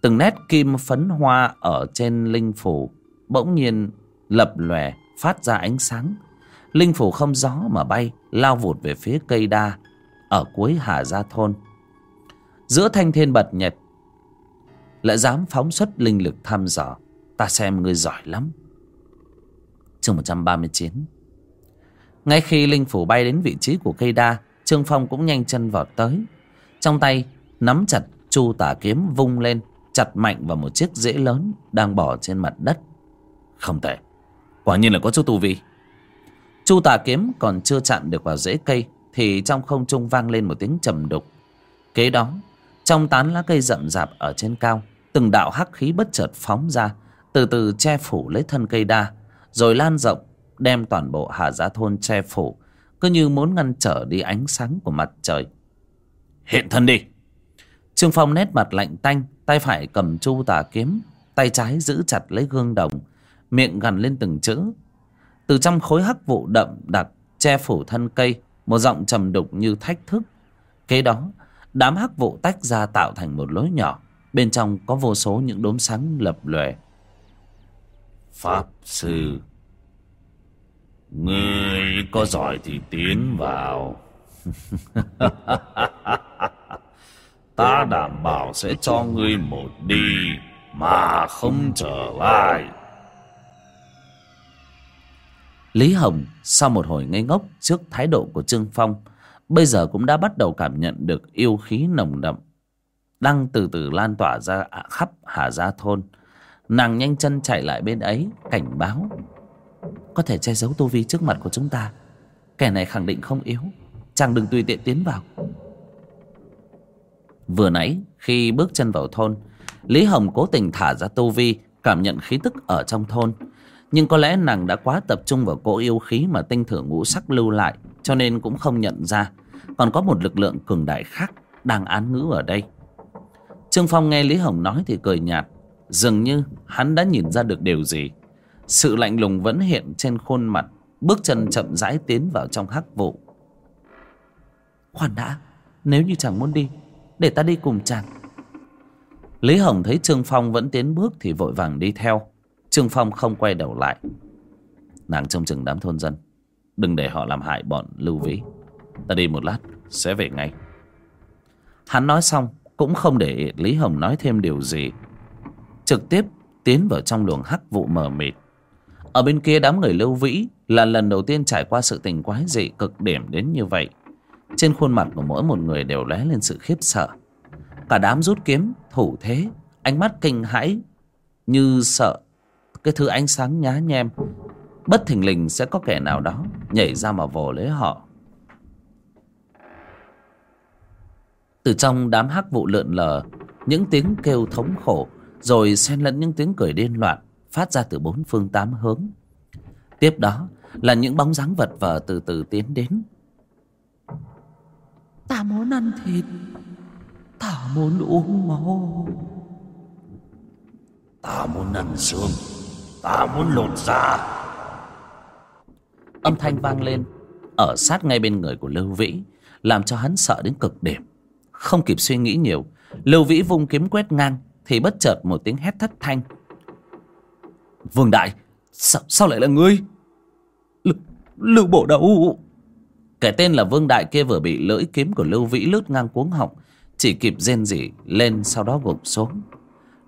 A: Từng nét kim phấn hoa ở trên linh phủ bỗng nhiên lập lòe, phát ra ánh sáng linh phủ không gió mà bay, lao vụt về phía cây đa, ở cuối hà gia thôn. Giữa thanh thiên bật nhật, lại dám phóng xuất linh lực thăm dò. Ta xem ngươi giỏi lắm. Chương 139 Ngay khi linh phủ bay đến vị trí của cây đa, Trương Phong cũng nhanh chân vọt tới. Trong tay, nắm chặt chu tả kiếm vung lên, chặt mạnh vào một chiếc rễ lớn đang bỏ trên mặt đất. Không tệ. Quả nhiên là có chút tu vi chu tả kiếm còn chưa chạm được vào rễ cây thì trong không trung vang lên một tiếng trầm đục. Kế đó trong tán lá cây rậm rạp ở trên cao từng đạo hắc khí bất chợt phóng ra từ từ che phủ lấy thân cây đa rồi lan rộng đem toàn bộ hà giá thôn che phủ cứ như muốn ngăn trở đi ánh sáng của mặt trời. Hiện thân đi. Trương phong nét mặt lạnh tanh tay phải cầm chu tà kiếm tay trái giữ chặt lấy gương đồng miệng gằn lên từng chữ từ trong khối hắc vụ đậm đặc che phủ thân cây, một giọng trầm đục như thách thức. Kế đó, đám hắc vụ tách ra tạo thành một lối nhỏ, bên trong có vô số những đốm sáng lập lòe.
B: Pháp sư ngươi có giỏi thì tiến vào. Ta đảm bảo sẽ cho ngươi một đi, mà không trở lại
A: lý hồng sau một hồi ngây ngốc trước thái độ của trương phong, bây giờ cũng đã bắt đầu cảm nhận được yêu khí nồng đậm đang từ từ lan tỏa ra khắp hà gia thôn. Nàng nhanh chân chạy lại bên ấy, cảnh báo, có thể che giấu tu vi trước mặt của chúng ta. Kẻ này khẳng định không yếu. Chàng đừng tùy tiện tiến vào. Vừa nãy, khi bước chân vào thôn, lý hồng cố tình thả ra tu vi, cảm nhận khí tức ở trong thôn nhưng có lẽ nàng đã quá tập trung vào cỗ yêu khí mà tinh thử ngũ sắc lưu lại, cho nên cũng không nhận ra. Còn có một lực lượng cường đại khác đang án ngữ ở đây. Trương phong nghe lý hồng nói thì cười nhạt. Dường như hắn đã nhìn ra được điều gì. Sự lạnh lùng vẫn hiện trên khuôn mặt, bước chân chậm rãi tiến vào trong hắc vụ. Khoan đã, nếu như chàng muốn đi, để ta đi cùng chàng. Lý hồng thấy trương phong vẫn tiến bước thì vội vàng đi theo trương phong không quay đầu lại. Nàng trông chừng đám thôn dân. Đừng để họ làm hại bọn lưu vĩ. Ta đi một lát, sẽ về ngay. Hắn nói xong, cũng không để lý hồng nói thêm điều gì. Trực tiếp tiến vào trong luồng hắc vụ mờ mịt. Ở bên kia đám người lưu vĩ là lần đầu tiên trải qua sự tình quái dị cực điểm đến như vậy. Trên khuôn mặt của mỗi một người đều lóe lên sự khiếp sợ. Cả đám rút kiếm, thủ thế, ánh mắt kinh hãi, như sợ cái thứ ánh sáng nhá nhem bất thình lình sẽ có kẻ nào đó nhảy ra mà vồ lấy họ. Từ trong đám hắc vụ lượn lờ những tiếng kêu thống khổ rồi xen lẫn những tiếng cười điên loạn phát ra từ bốn phương tám hướng. Tiếp đó là những bóng dáng vật vờ từ từ tiến đến. Ta muốn ăn thịt ta muốn uống máu.
B: Ta muốn ăn xương ta muốn lột ra
A: âm thanh vang lên ở sát ngay bên người của lưu vĩ làm cho hắn sợ đến cực điểm. Không kịp suy nghĩ nhiều lưu vĩ vung kiếm quét ngang thì bất chợt một tiếng hét thất thanh. Vương đại sao, sao lại là ngươi? Lưu, lưu bộ Đậu kẻ tên là vương đại kia vừa bị lưỡi kiếm của lưu vĩ lướt ngang cuống họng chỉ kịp rên rỉ lên sau đó gục xuống.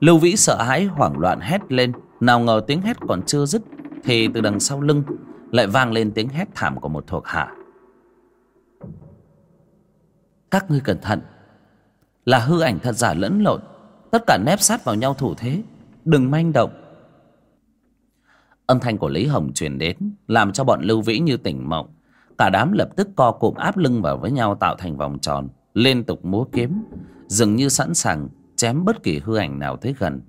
A: Lưu vĩ sợ hãi hoảng loạn hét lên nào ngờ tiếng hét còn chưa dứt, thì từ đằng sau lưng lại vang lên tiếng hét thảm của một thuộc hạ. Các ngươi cẩn thận, là hư ảnh thật giả lẫn lộn, tất cả nép sát vào nhau thủ thế, đừng manh động. Âm thanh của lý hồng truyền đến, làm cho bọn lưu vĩ như tỉnh mộng. Cả đám lập tức co cụm áp lưng vào với nhau tạo thành vòng tròn, liên tục múa kiếm, dường như sẵn sàng chém bất kỳ hư ảnh nào tới gần.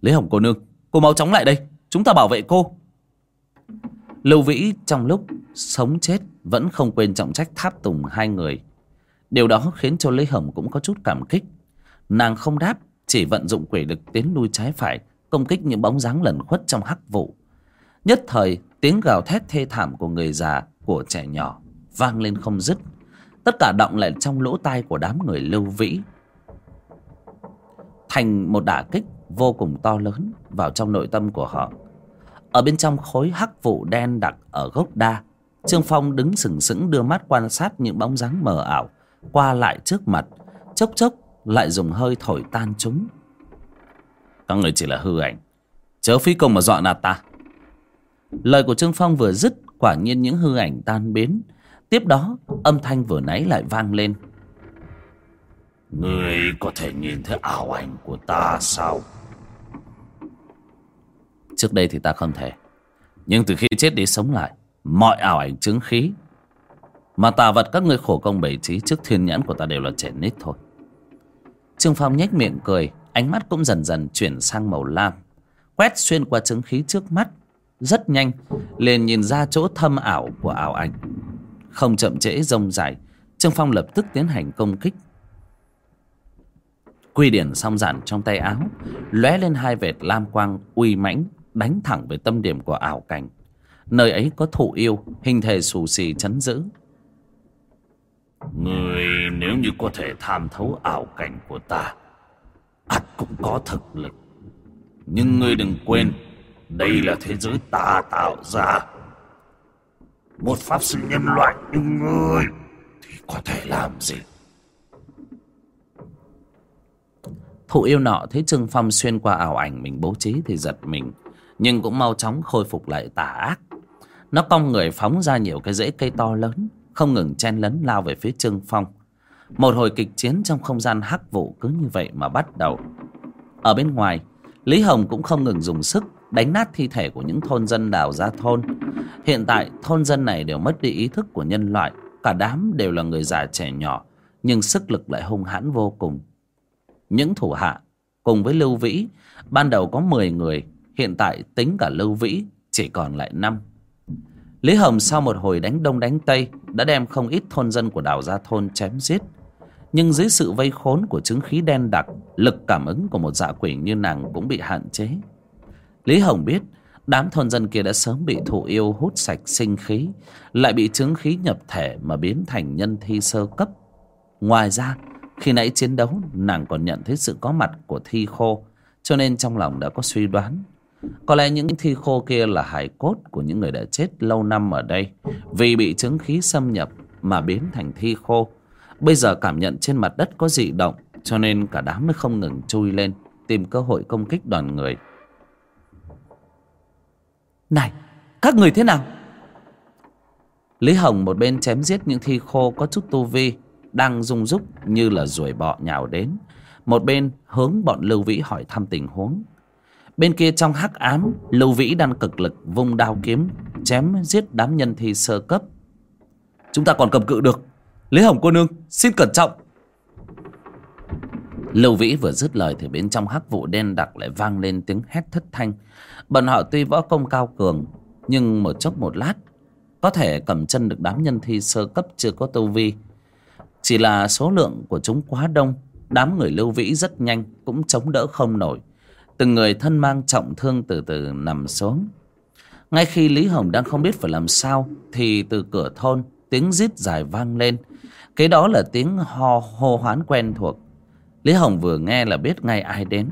A: Lý hồng cô nương cô mau chóng lại đây, chúng ta bảo vệ cô. Lưu vĩ trong lúc sống chết vẫn không quên trọng trách tháp tùng hai người. Điều đó khiến cho lý hồng cũng có chút cảm kích. Nàng không đáp, chỉ vận dụng quỷ lực tiến lui trái phải, công kích những bóng dáng lẩn khuất trong hắc vụ. Nhất thời, tiếng gào thét thê thảm của người già, của trẻ nhỏ vang lên không dứt. Tất cả động lại trong lỗ tai của đám người lưu vĩ. Thành một đả kích vô cùng to lớn vào trong nội tâm của họ. Ở bên trong khối hắc vụ đen đặc ở gốc đa trương phong đứng sừng sững đưa mắt quan sát những bóng dáng mờ ảo qua lại trước mặt chốc chốc lại dùng hơi thổi tan chúng. Các người chỉ là hư ảnh chớ phí công mà dọa nạt ta. Lời của trương phong vừa dứt quả nhiên những hư ảnh tan biến. Tiếp đó âm thanh vừa nãy lại vang lên.
B: Người có thể nhìn thấy ảo ảnh của ta sao
A: Trước đây thì ta không thể. Nhưng từ khi chết đi sống lại, Mọi ảo ảnh chứng khí Mà tà vật các ngươi khổ công bày trí Trước thiên nhãn của ta đều là trẻ nít thôi. Trương Phong nhếch miệng cười, Ánh mắt cũng dần dần chuyển sang màu lam, Quét xuyên qua chứng khí trước mắt, Rất nhanh liền nhìn ra chỗ thâm ảo của ảo ảnh. Không chậm trễ, rông dài, Trương Phong lập tức tiến hành công kích. Quy điển song giản trong tay áo, lóe lên hai vệt lam quang uy mãnh đánh thẳng về tâm điểm của ảo cảnh. Nơi ấy có thụ yêu hình thể xù xì chấn giữ.
B: Người nếu như có thể tham thấu ảo cảnh của ta ắt cũng có thực lực. Nhưng ngươi đừng quên đây là thế giới ta tạo ra. Một pháp sư nhân loại như ngươi thì có thể làm gì?
A: Thụ yêu nọ thấy trương phong xuyên qua ảo ảnh mình bố trí thì giật mình nhưng cũng mau chóng khôi phục lại tà ác. Nó cong người phóng ra nhiều cái rễ cây to lớn, không ngừng chen lấn lao về phía trương phong. Một hồi kịch chiến trong không gian hắc vụ cứ như vậy mà bắt đầu. Ở bên ngoài, lý hồng cũng không ngừng dùng sức đánh nát thi thể của những thôn dân đào ra thôn. Hiện tại, thôn dân này đều mất đi ý thức của nhân loại, cả đám đều là người già trẻ nhỏ, nhưng sức lực lại hung hãn vô cùng. Những thủ hạ cùng với lưu vĩ, ban đầu có mười người hiện tại tính cả lưu vĩ chỉ còn lại năm. Lý hồng sau một hồi đánh đông đánh tây đã đem không ít thôn dân của đảo gia thôn chém giết. Nhưng dưới sự vây khốn của chứng khí đen đặc, lực cảm ứng của một dạ quỷ như nàng cũng bị hạn chế. Lý hồng biết đám thôn dân kia đã sớm bị thụ yêu hút sạch sinh khí, lại bị chứng khí nhập thể mà biến thành nhân thi sơ cấp. Ngoài ra, khi nãy chiến đấu, nàng còn nhận thấy sự có mặt của thi khô, cho nên trong lòng đã có suy đoán có lẽ những thi khô kia là hải cốt của những người đã chết lâu năm ở đây. Vì bị chứng khí xâm nhập mà biến thành thi khô. Bây giờ cảm nhận trên mặt đất có dị động, cho nên cả đám mới không ngừng chui lên, tìm cơ hội công kích đoàn người. Này, các người thế nào? Lý hồng một bên chém giết những thi khô có chút tu vi, đang rung rúc như là ruồi bọ nhào đến. Một bên hướng bọn lưu vĩ hỏi thăm tình huống bên kia trong hắc ám, lưu vĩ đang cực lực vung đao kiếm, chém giết đám nhân thi sơ cấp. Chúng ta còn cầm cự được. Lý hồng cô nương, xin cẩn trọng. Lưu vĩ vừa dứt lời thì bên trong hắc vụ đen đặc lại vang lên tiếng hét thất thanh. Bọn họ tuy võ công cao cường, nhưng một chốc một lát, có thể cầm chân được đám nhân thi sơ cấp chưa có tu vi. Chỉ là số lượng của chúng quá đông, đám người lưu vĩ rất nhanh cũng chống đỡ không nổi từng người thân mang trọng thương từ từ nằm xuống. Ngay khi lý hồng đang không biết phải làm sao, thì từ cửa thôn, tiếng rít dài vang lên. Cái đó là tiếng ho, hô hoán quen thuộc. Lý hồng vừa nghe là biết ngay ai đến.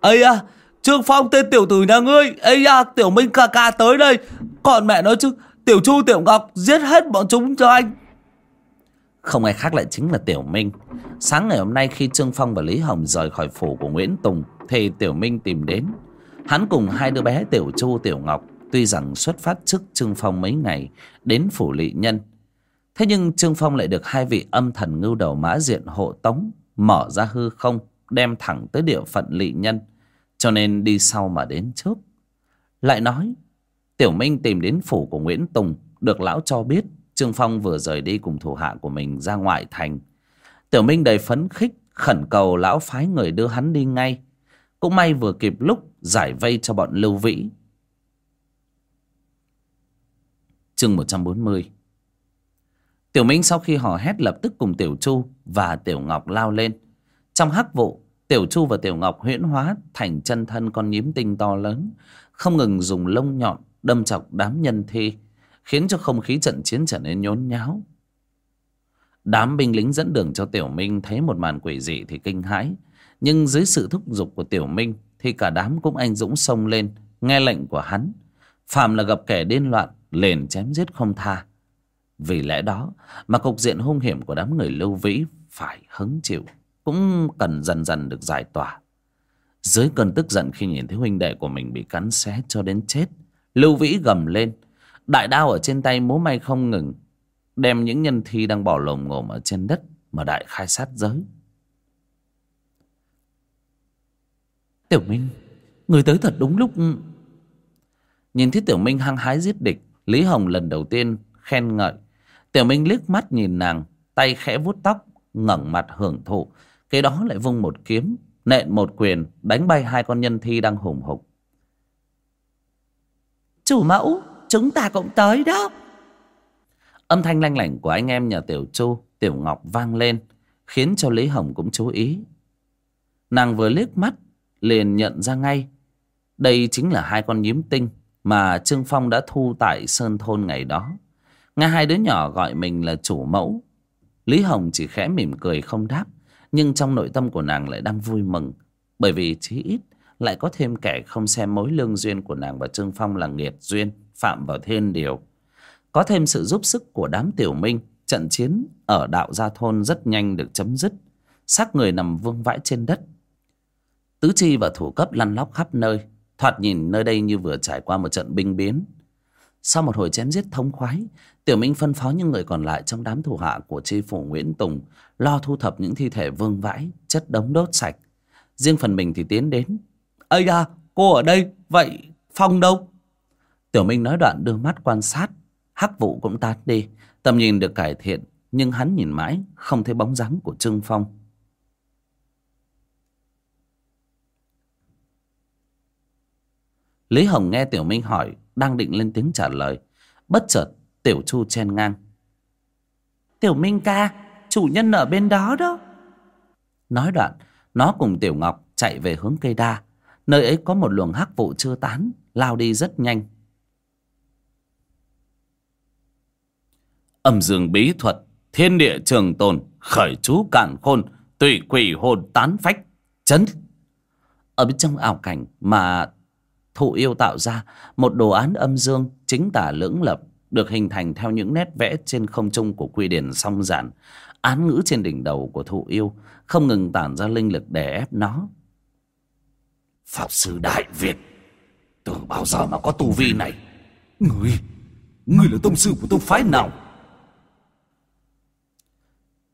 A: Ây à trương phong, tên tiểu tử nhà ngươi. Ây à tiểu minh ca ca tới đây. Còn mẹ nói chứ, tiểu chu, tiểu ngọc giết hết bọn chúng cho anh không ai khác lại chính là Tiểu Minh. Sáng ngày hôm nay khi Trương Phong và Lý Hồng rời khỏi phủ của Nguyễn Tùng, Thì Tiểu Minh tìm đến. Hắn cùng hai đứa bé Tiểu Chu, Tiểu Ngọc, Tuy rằng xuất phát trước Trương Phong mấy ngày, Đến phủ lị nhân. Thế nhưng Trương Phong lại được hai vị âm thần ngưu đầu mã diện hộ tống, Mở ra hư không, Đem thẳng tới địa phận lị nhân. Cho nên đi sau mà đến trước. Lại nói, Tiểu Minh tìm đến phủ của Nguyễn Tùng, Được lão cho biết Trương Phong vừa rời đi cùng thủ hạ của mình ra ngoại thành. Tiểu Minh đầy phấn khích, khẩn cầu lão phái người đưa hắn đi ngay. Cũng may vừa kịp lúc giải vây cho bọn Lưu Vĩ. Chương 140 Tiểu Minh sau khi hò hét lập tức cùng Tiểu Chu và Tiểu Ngọc lao lên. Trong hắc vụ, Tiểu Chu và Tiểu Ngọc huyễn hóa thành chân thân con nhím tinh to lớn, không ngừng dùng lông nhọn đâm chọc đám nhân thi khiến cho không khí trận chiến trở nên nhốn nháo. Đám binh lính dẫn đường cho tiểu minh thấy một màn quỷ dị thì kinh hãi. Nhưng dưới sự thúc giục của tiểu minh thì cả đám cũng anh dũng xông lên, nghe lệnh của hắn. Phàm là gặp kẻ điên loạn, liền chém giết không tha. Vì lẽ đó mà cục diện hung hiểm của đám người lưu vĩ phải hứng chịu, cũng cần dần dần được giải tỏa. Dưới cơn tức giận khi nhìn thấy huynh đệ của mình bị cắn xé cho đến chết, lưu vĩ gầm lên Đại đao ở trên tay múa may không ngừng, Đem những nhân thi đang bỏ lồng ngồm ở trên đất Mà đại khai sát giới. Tiểu Minh, Người tới thật đúng lúc. Nhìn thấy Tiểu Minh hăng hái giết địch, Lý Hồng lần đầu tiên khen ngợi. Tiểu Minh liếc mắt nhìn nàng, Tay khẽ vuốt tóc, ngẩng mặt hưởng thụ. Cái đó lại vung một kiếm, Nện một quyền, Đánh bay hai con nhân thi đang hùng hục. Chủ mẫu! Chúng ta cũng tới đó. Âm thanh lanh lảnh của anh em nhà Tiểu Chu, Tiểu Ngọc vang lên, Khiến cho Lý Hồng cũng chú ý. Nàng vừa liếc mắt, Liền nhận ra ngay, Đây chính là hai con nhím tinh Mà Trương Phong đã thu tại Sơn Thôn ngày đó. Nghe hai đứa nhỏ gọi mình là chủ mẫu, Lý Hồng chỉ khẽ mỉm cười không đáp, Nhưng trong nội tâm của nàng lại đang vui mừng, Bởi vì chí ít Lại có thêm kẻ không xem mối lương duyên của nàng và Trương Phong là nghiệt duyên. Phạm vào thiên điều. Có thêm sự giúp sức của đám tiểu minh, Trận chiến ở đạo gia thôn rất nhanh được chấm dứt. Xác người nằm vương vãi trên đất. Tứ chi và thủ cấp lăn lóc khắp nơi, thoạt nhìn nơi đây như vừa trải qua một trận binh biến. Sau một hồi chém giết thống khoái, tiểu minh phân phó những người còn lại trong đám thủ hạ của tri phủ nguyễn tùng lo thu thập những thi thể vương vãi, chất đống đốt sạch. Riêng phần mình thì tiến đến. Ây da, cô ở đây, vậy phong đâu? Tiểu minh nói đoạn đưa mắt quan sát hắc vụ cũng tát đi tầm nhìn được cải thiện nhưng hắn nhìn mãi không thấy bóng dáng của trương phong. Lý hồng nghe tiểu minh hỏi đang định lên tiếng trả lời bất chợt tiểu chu chen ngang. Tiểu minh ca chủ nhân ở bên đó đó. Nói đoạn nó cùng tiểu ngọc chạy về hướng cây đa. Nơi ấy có một luồng hắc vụ chưa tán lao đi rất nhanh âm dương bí thuật, thiên địa trường tồn, khởi chú cản khôn, tùy quỷ hồn tán phách, chấn. Ở bên trong ảo cảnh mà thụ yêu tạo ra, một đồ án âm dương chính tả lưỡng lập được hình thành theo những nét vẽ trên không trung của quy điển song giản, án ngữ trên đỉnh đầu của thụ yêu, không ngừng tản ra linh lực để ép nó.
B: Pháp sư đại việt từ bao giờ mà có tu vi này? Người người là tông sư của tông phái nào?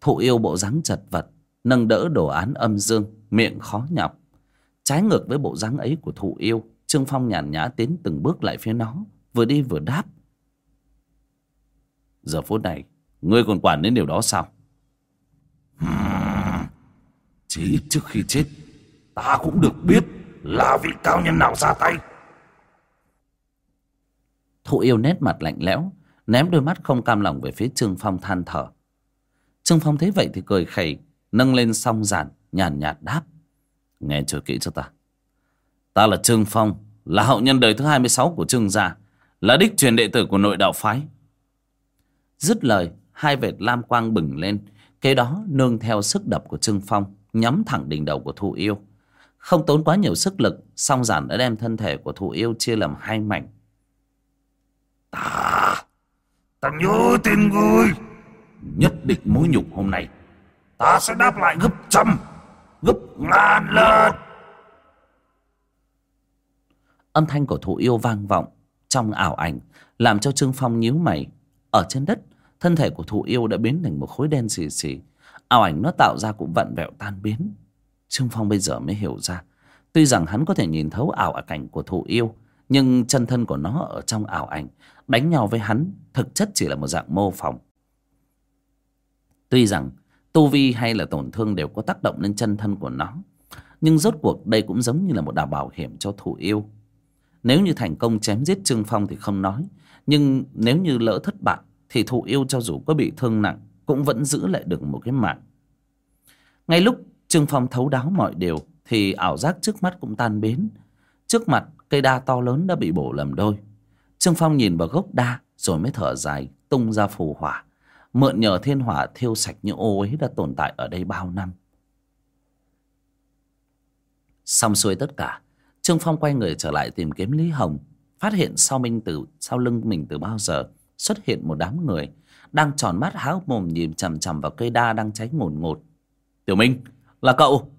A: Thụ yêu bộ dáng chật vật nâng đỡ đồ án âm dương miệng khó nhọc. Trái ngược với bộ dáng ấy của thụ yêu trương phong nhàn nhã tiến từng bước lại phía nó vừa đi vừa đáp. Giờ phút này ngươi còn quản đến điều đó sao?
B: Chỉ trước khi chết ta cũng được biết là vị cao nhân nào ra tay.
A: Thụ yêu nét mặt lạnh lẽo ném đôi mắt không cam lòng về phía trương phong than thở Trương Phong thấy vậy thì cười khẩy Nâng lên song giản nhàn nhạt, đáp. Nghe cho kỹ cho ta. Ta là Trương Phong Là hậu nhân đời thứ 26 của Trương gia Là đích truyền đệ tử của nội đạo phái. Dứt lời Hai vệt lam quang bừng lên Kế đó nương theo sức đập của Trương Phong Nhắm thẳng đỉnh đầu của thụ yêu. Không tốn quá nhiều sức lực Song giản đã đem thân thể của thụ yêu chia làm hai mảnh.
B: Ta Ta nhớ tên ngươi nhất định mối nhục hôm nay. Ta sẽ đáp lại gấp trăm, gấp ngàn lần.
A: Âm thanh của thụ yêu vang vọng trong ảo ảnh, làm cho trương phong nhíu mày. Ở trên đất, thân thể của thụ yêu đã biến thành một khối đen xì xì. Ảo ảnh nó tạo ra cũng vặn vẹo tan biến. Trương phong bây giờ mới hiểu ra. Tuy rằng hắn có thể nhìn thấu ảo cảnh của thụ yêu, nhưng chân thân của nó ở trong ảo ảnh, đánh nhau với hắn thực chất chỉ là một dạng mô phỏng. Tuy rằng, tu vi hay là tổn thương đều có tác động lên chân thân của nó, Nhưng rốt cuộc đây cũng giống như là một đạo bảo hiểm cho thủ yêu. Nếu như thành công chém giết Trương Phong thì không nói, Nhưng nếu như lỡ thất bại Thì thủ yêu cho dù có bị thương nặng Cũng vẫn giữ lại được một cái mạng. Ngay lúc Trương Phong thấu đáo mọi điều Thì ảo giác trước mắt cũng tan biến. Trước mặt, cây đa to lớn đã bị bổ lầm đôi. Trương Phong nhìn vào gốc đa Rồi mới thở dài, tung ra phù hỏa mượn nhờ thiên hỏa thiêu sạch những ô ấy đã tồn tại ở đây bao năm. Xong xuôi tất cả, trương phong quay người trở lại tìm kiếm lý hồng, phát hiện sau minh từ, sau lưng mình từ bao giờ xuất hiện một đám người đang tròn mắt háo mồm nhìn chằm chằm vào cây đa đang cháy ngột ngột. Tiểu minh, là cậu.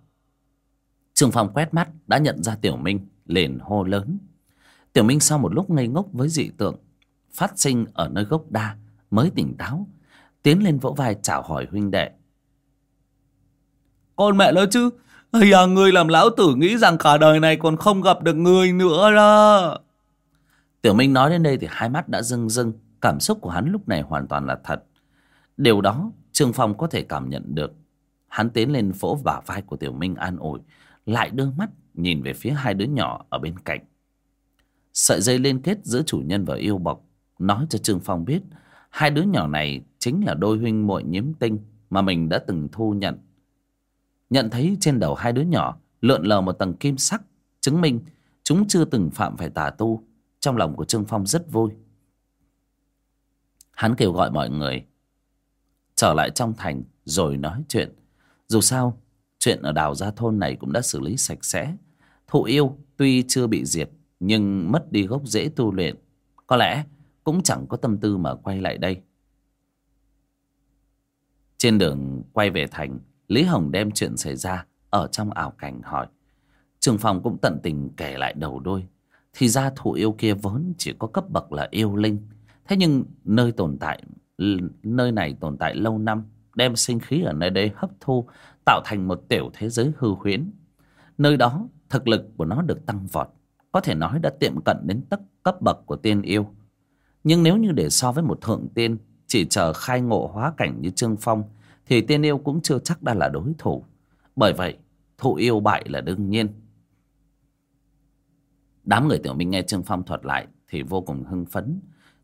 A: Trương phong quét mắt đã nhận ra tiểu minh, liền hô lớn. Tiểu minh sau một lúc ngây ngốc với dị tượng phát sinh ở nơi gốc đa mới tỉnh táo tiến lên vỗ vai chào hỏi huynh đệ con mẹ nó chứ Ây à, ngươi làm lão tử nghĩ rằng cả đời này còn không gặp được người nữa đó. Tiểu Minh nói đến đây thì hai mắt đã rưng rưng. Cảm xúc của hắn lúc này hoàn toàn là thật. Điều đó Trương Phong có thể cảm nhận được. Hắn tiến lên vỗ bả vai của Tiểu Minh an ủi. Lại đưa mắt nhìn về phía hai đứa nhỏ ở bên cạnh. Sợi dây liên kết giữa chủ nhân và yêu bọc nói cho Trương Phong biết hai đứa nhỏ này chính là đôi huynh muội nhiễm tinh mà mình đã từng thu nhận. Nhận thấy trên đầu hai đứa nhỏ lượn lờ một tầng kim sắc, chứng minh chúng chưa từng phạm phải tà tu. Trong lòng của Trương Phong rất vui. Hắn kêu gọi mọi người trở lại trong thành rồi nói chuyện. Dù sao, chuyện ở đào gia thôn này cũng đã xử lý sạch sẽ. Thụ yêu tuy chưa bị diệt nhưng mất đi gốc rễ tu luyện. Có lẽ cũng chẳng có tâm tư mà quay lại đây. Trên đường quay về thành, Lý Hồng đem chuyện xảy ra ở trong ảo cảnh hỏi. Trường phòng cũng tận tình kể lại đầu đôi. Thì ra thụ yêu kia vốn chỉ có cấp bậc là yêu linh. Thế nhưng nơi tồn tại nơi này tồn tại lâu năm đem sinh khí ở nơi đây hấp thu tạo thành một tiểu thế giới hư huyễn nơi đó thực lực của nó được tăng vọt có thể nói đã tiệm cận đến tất cấp bậc của tiên yêu nhưng nếu như để so với một thượng tiên chỉ chờ khai ngộ hóa cảnh như trương phong thì tiên yêu cũng chưa chắc đã là đối thủ. Bởi vậy, thụ yêu bại là đương nhiên. Đám người tiểu minh nghe trương phong thuật lại thì vô cùng hưng phấn.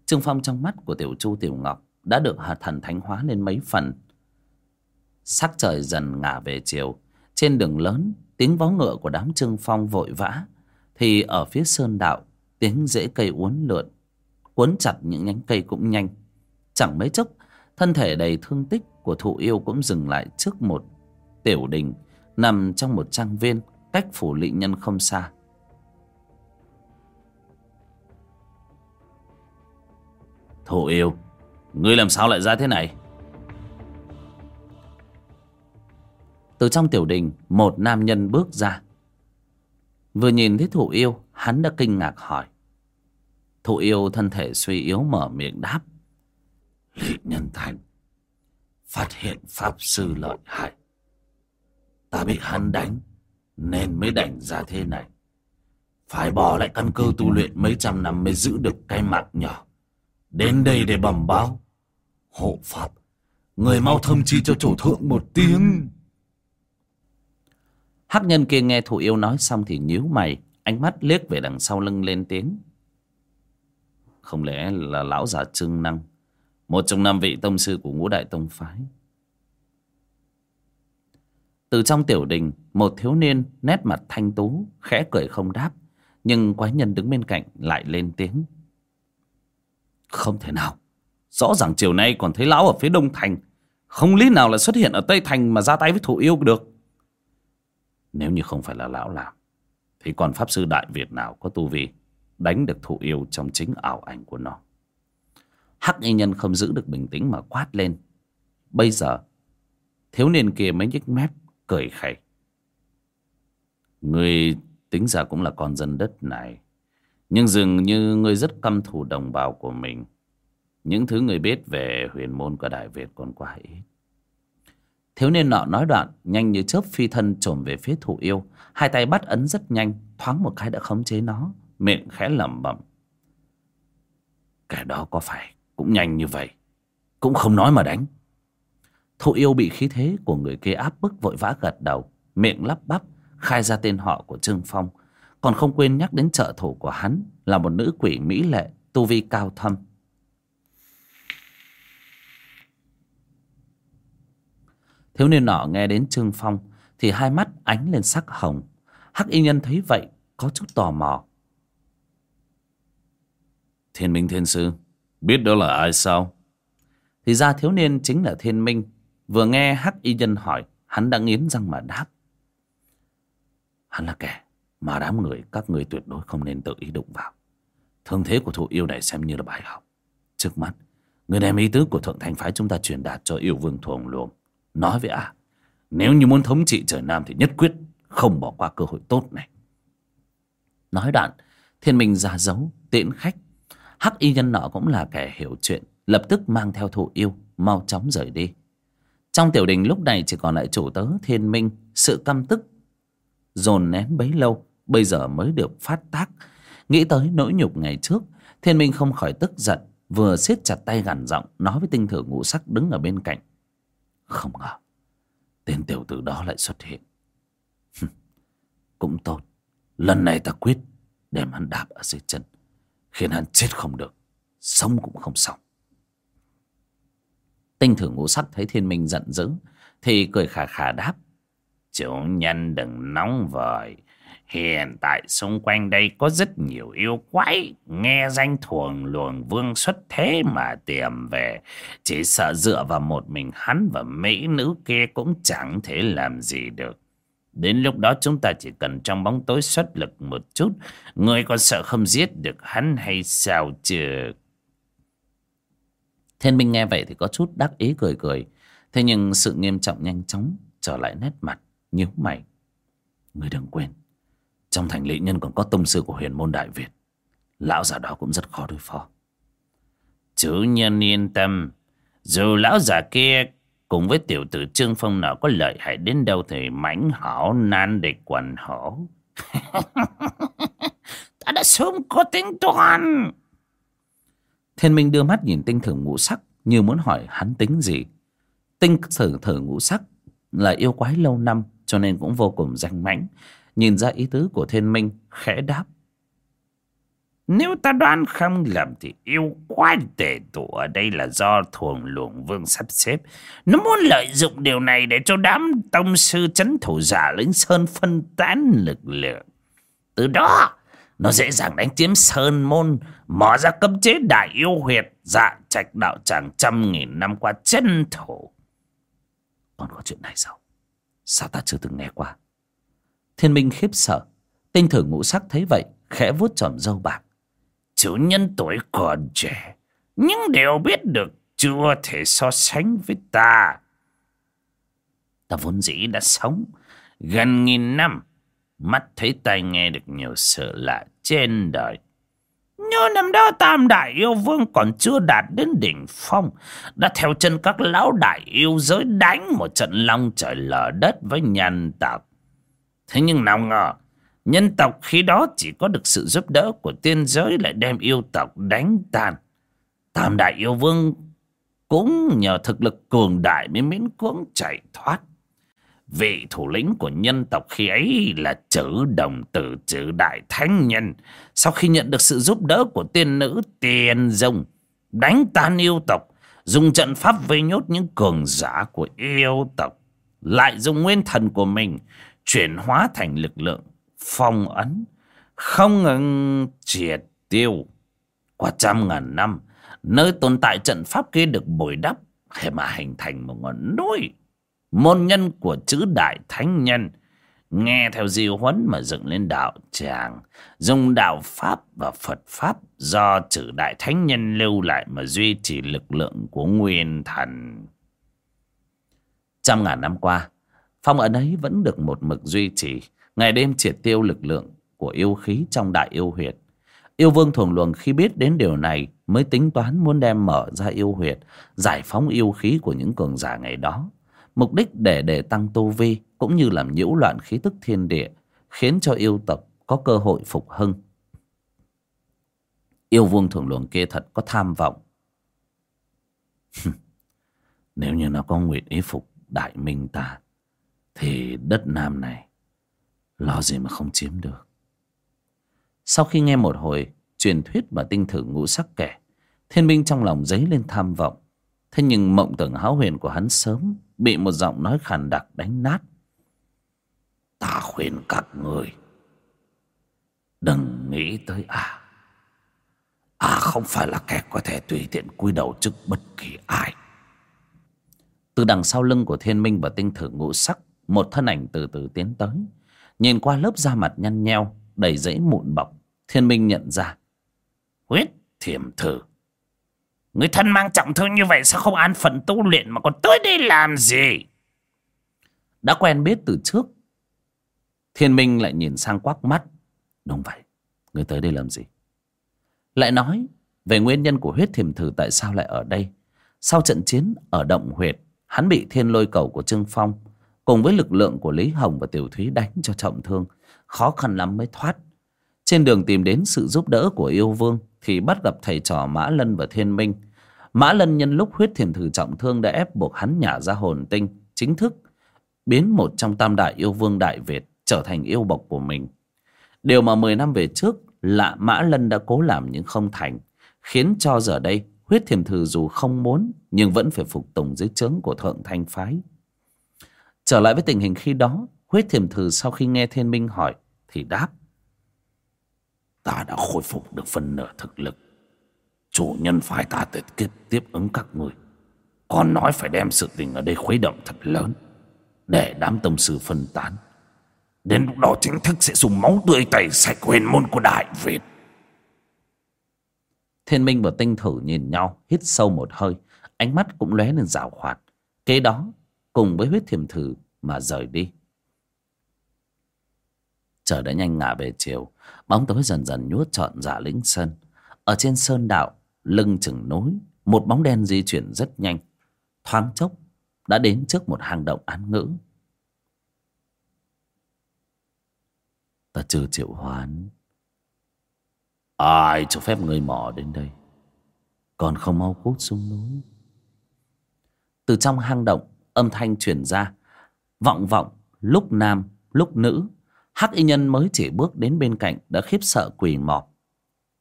A: Trương phong trong mắt của tiểu chu, tiểu ngọc đã được thần thánh hóa lên mấy phần. Sắc trời dần ngả về chiều. Trên đường lớn, tiếng vó ngựa của đám trương phong vội vã. Thì ở phía sơn đạo, tiếng rễ cây uốn lượn, cuốn chặt những nhánh cây cũng nhanh. Chẳng mấy chốc, thân thể đầy thương tích của thụ yêu cũng dừng lại trước một tiểu đình nằm trong một trang viên cách phủ lị nhân không xa. Thụ yêu, ngươi làm sao lại ra thế này? Từ trong tiểu đình, một nam nhân bước ra. Vừa nhìn thấy thụ yêu, hắn đã kinh ngạc hỏi. Thụ yêu thân thể suy yếu mở miệng đáp. Lị nhân thành phát hiện pháp sư lợi hại. Ta bị hắn đánh, nên mới đánh ra thế này. Phải bỏ lại căn cơ tu luyện mấy trăm năm mới giữ được cái mạng nhỏ. Đến đây để bẩm báo. Hộ pháp, người mau thông chi cho chủ thượng một tiếng. Hắc nhân kia nghe thủ yêu nói xong thì nhíu mày, ánh mắt liếc về đằng sau lưng lên tiếng. Không lẽ là lão già trưng năng? Một trong năm vị tông sư của ngũ đại tông phái. Từ trong tiểu đình, một thiếu niên nét mặt thanh tú, khẽ cười không đáp, nhưng quái nhân đứng bên cạnh lại lên tiếng. Không thể nào. Rõ ràng chiều nay còn thấy lão ở phía đông thành. Không lý nào là xuất hiện ở tây thành Mà ra tay với thủ yêu được. Nếu như không phải là lão làm, Thì còn pháp sư Đại Việt nào có tu vi Đánh được thủ yêu trong chính ảo ảnh của nó? Hắc y nhân không giữ được bình tĩnh mà quát lên Bây giờ Thiếu niên kia mới nhích mép Cười khẩy Người tính ra cũng là con dân đất này Nhưng dường như người rất căm thù đồng bào của mình những thứ người biết về huyền môn của Đại Việt còn quá ít. Thiếu niên nọ nói đoạn, nhanh như chớp phi thân trồm về phía thủ yêu. Hai tay bắt ấn rất nhanh, thoáng một cái đã khống chế nó, miệng khẽ lẩm bẩm. Kẻ đó có phải cũng nhanh như vậy, cũng không nói mà đánh. Thụ yêu bị khí thế của người kia áp bức vội vã gật đầu, miệng lắp bắp, khai ra tên họ của Trương Phong. Còn không quên nhắc đến trợ thủ của hắn là một nữ quỷ mỹ lệ, tu vi cao thâm Thiếu niên nọ nghe đến Trương Phong Thì hai mắt ánh lên sắc hồng Hắc y nhân thấy vậy Có chút tò mò Thiên Minh Thiên Sư Biết đó là ai sao? Thì ra thiếu niên chính là Thiên Minh. Vừa nghe Hắc y nhân hỏi, Hắn đã nghiến răng mà đáp. Hắn là kẻ Mà đám người, các người tuyệt đối không nên tự ý đụng vào. Thương thế của thụ yêu này xem như là bài học. Trước mắt, Người đem ý tứ của thượng thành phái chúng ta truyền đạt cho yêu vương thuồng luồng. Nói với à nếu như muốn thống trị trời nam thì nhất quyết không bỏ qua cơ hội tốt này. Nói đoạn, thiên minh ra dấu tiễn khách hắc y nhân nọ cũng là kẻ hiểu chuyện, lập tức mang theo thụ yêu, mau chóng rời đi. Trong tiểu đình lúc này chỉ còn lại chủ tớ thiên minh, sự căm tức, dồn nén bấy lâu, bây giờ mới được phát tác. Nghĩ tới nỗi nhục ngày trước, thiên minh không khỏi tức giận, vừa siết chặt tay gằn giọng nói với tinh thử ngũ sắc đứng ở bên cạnh. Không ngờ, tên tiểu tử đó lại xuất hiện. Cũng tốt, lần này ta quyết đem hắn đạp ở dưới chân khiến hắn chết không được, sống cũng không xong. Tinh thử ngũ sắc thấy thiên minh giận dữ, thì cười khà khà đáp chủ nhân đừng nóng vời. Hiện tại xung quanh đây có rất nhiều yêu quái, nghe danh thuồng luồng vương xuất thế mà tìm về. Chỉ sợ dựa vào một mình hắn và mỹ nữ kia cũng chẳng thể làm gì được đến lúc đó chúng ta chỉ cần trong bóng tối xuất lực một chút người còn sợ không giết được hắn hay sao chứ? Thiên minh nghe vậy thì có chút đắc ý cười cười. Thế nhưng sự nghiêm trọng nhanh chóng trở lại nét mặt nhíu mày. Người đừng quên trong thành lỵ nhân còn có tông sư của huyền môn đại việt. Lão già đó cũng rất khó đối phó. Chủ nhân yên tâm dù lão già kia cùng với tiểu tử trương phong nợ có lợi hại đến đâu thì mãnh hảo nan địch quần hổ. Ta đã sớm có tính toán. Thiên minh đưa mắt nhìn tinh thử ngũ sắc, như muốn hỏi hắn tính gì. Tinh thử thử ngũ sắc là yêu quái lâu năm, cho nên cũng vô cùng danh mãnh. Nhìn ra ý tứ của thiên minh, khẽ đáp nếu ta đoán không lầm thì yêu quái tể tụ ở đây là do thuồng luồng vương sắp xếp. Nó muốn lợi dụng điều này để cho đám tông sư chấn thủ giả lính sơn phân tán lực lượng. Từ đó, nó dễ dàng đánh chiếm sơn môn, mở ra cấm chế đại yêu huyệt, dạ trạch đạo tràng trăm nghìn năm qua chân thủ. Còn có chuyện này sao? Sao ta chưa từng nghe qua? Thiên minh khiếp sợ, tinh thử ngũ sắc thấy vậy, khẽ vuốt tròm dâu bạc chủ nhân tuổi còn trẻ. Nhưng đều biết được chưa thể so sánh với ta. Ta vốn dĩ đã sống gần nghìn năm, mắt thấy tai nghe được nhiều sự lạ trên đời. Nhớ năm đó tam đại yêu vương còn chưa đạt đến đỉnh phong, đã theo chân các lão đại yêu giới đánh một trận long trời lở đất với nhân tộc. Thế nhưng nào ngờ Nhân tộc khi đó chỉ có được sự giúp đỡ của tiên giới lại đem yêu tộc đánh tan. Tam đại yêu vương cũng nhờ thực lực cường đại mới miễn cưỡng chạy thoát. Vị thủ lĩnh của nhân tộc khi ấy là chữ đồng tử chữ đại thánh nhân. Sau khi nhận được sự giúp đỡ của tiên nữ tiền dung, đánh tan yêu tộc, dùng trận pháp vây nhốt những cường giả của yêu tộc, lại dùng nguyên thần của mình chuyển hóa thành lực lượng phong ấn, không ngừng triệt tiêu. Qua trăm ngàn năm, nơi tồn tại trận pháp kia được bồi đắp để mà hình thành một ngọn núi. Môn nhân của chữ đại thánh nhân, nghe theo di huấn mà dựng lên đạo tràng, dùng đạo pháp và phật pháp do chữ đại thánh nhân lưu lại mà duy trì lực lượng của nguyên thần. Trăm ngàn năm qua, phong ấn ấy vẫn được một mực duy trì ngày đêm triệt tiêu lực lượng của yêu khí trong đại yêu huyệt. Yêu vương thuồng luồng khi biết đến điều này mới tính toán muốn đem mở ra yêu huyệt, giải phóng yêu khí của những cường giả ngày đó. Mục đích để để tăng tu vi cũng như làm nhiễu loạn khí tức thiên địa, khiến cho yêu tộc có cơ hội phục hưng. Yêu vương thuồng luồng kia thật có tham vọng. Nếu như nó có nguyện ý phục đại minh ta, thì đất nam này Lo gì mà không chiếm được? Sau khi nghe một hồi Truyền thuyết và tinh thử ngũ sắc kể Thiên minh trong lòng dấy lên tham vọng. Thế nhưng mộng tưởng háo huyền của hắn sớm Bị một giọng nói khàn đặc đánh nát. Ta khuyên các người Đừng nghĩ tới à À không phải là kẻ có thể tùy tiện cúi đầu trước bất kỳ ai. Từ đằng sau lưng của thiên minh và tinh thử ngũ sắc, Một thân ảnh từ từ tiến tới. Nhìn qua lớp da mặt nhăn nheo, Đầy giấy mụn bọc, Thiên Minh nhận ra. Huyết thiểm thử. Người thân mang trọng thương như vậy Sao không an phận tu luyện Mà còn tới đây làm gì? Đã quen biết từ trước. Thiên Minh lại nhìn sang quắc mắt. Đúng vậy, Người tới đây làm gì? Lại nói về nguyên nhân của huyết thiểm thử Tại sao lại ở đây. Sau trận chiến ở động huyệt, Hắn bị thiên lôi cầu của Trương Phong cùng với lực lượng của lý hồng và tiểu thúy đánh cho trọng thương. Khó khăn lắm mới thoát. Trên đường tìm đến sự giúp đỡ của yêu vương thì bắt gặp thầy trò mã lân và thiên minh. Mã lân nhân lúc huyết thiền thử trọng thương đã ép buộc hắn nhả ra hồn tinh, chính thức biến một trong tam đại yêu vương đại việt trở thành yêu bộc của mình. Điều mà mười năm về trước, lạ mã lân đã cố làm nhưng không thành, khiến cho giờ đây huyết thiềm thử dù không muốn nhưng vẫn phải phục tùng dưới trướng của thượng thanh phái trở lại với tình hình khi đó, huyết thiềm thử sau khi nghe thiên minh hỏi, thì đáp.
B: Ta đã khôi phục được phần nửa thực lực. Chủ nhân phải ta tới tiếp tiếp ứng các người. Còn nói phải đem sự tình ở đây khuấy động thật lớn, để đám tông sư phân tán. Đến lúc đó chính thức sẽ dùng máu tươi tẩy sạch huyền môn của đại việt.
A: Thiên minh và tinh thử nhìn nhau, hít sâu một hơi, ánh mắt cũng lóe lên rào hoạt. Kế đó cùng với huyết thiềm thử mà rời đi. Trời đã nhanh ngả về chiều, bóng tối dần dần nhuốt trọn giả lĩnh sơn. Ở trên sơn đạo, lưng chừng núi, một bóng đen di chuyển rất nhanh. Thoáng chốc, đã đến trước một hang động án ngữ. Ta chưa chịu hoán. Ai cho phép người mò đến đây? Còn không mau cút xuống núi. Từ trong hang động âm thanh truyền ra. Vọng vọng, lúc nam, lúc nữ, hắc y nhân mới chỉ bước đến bên cạnh đã khiếp sợ quỳ mọp.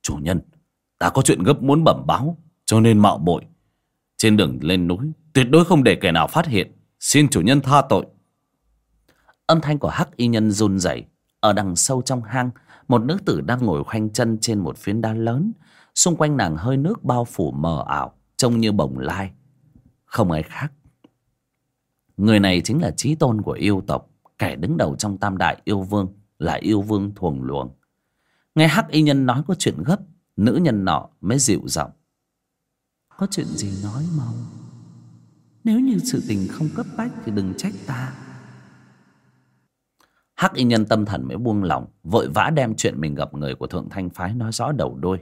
A: Chủ nhân, ta có chuyện gấp muốn bẩm báo, cho nên mạo bội. Trên đường lên núi, tuyệt đối không để kẻ nào phát hiện. Xin chủ nhân tha tội. Âm thanh của hắc y nhân run rẩy. Ở đằng sâu trong hang, một nữ tử đang ngồi khoanh chân trên một phiến đá lớn. Xung quanh nàng hơi nước bao phủ mờ ảo, trông như bồng lai. Không ai khác người này chính là trí tôn của yêu tộc, kẻ đứng đầu trong tam đại yêu vương, là yêu vương thuồng luồng. Nghe hắc y nhân nói có chuyện gấp, nữ nhân nọ mới dịu giọng. Có chuyện gì nói mau? Nếu như sự tình không cấp bách thì đừng trách ta. Hắc y nhân tâm thần mới buông lỏng, vội vã đem chuyện mình gặp người của thượng thanh phái nói rõ đầu đuôi,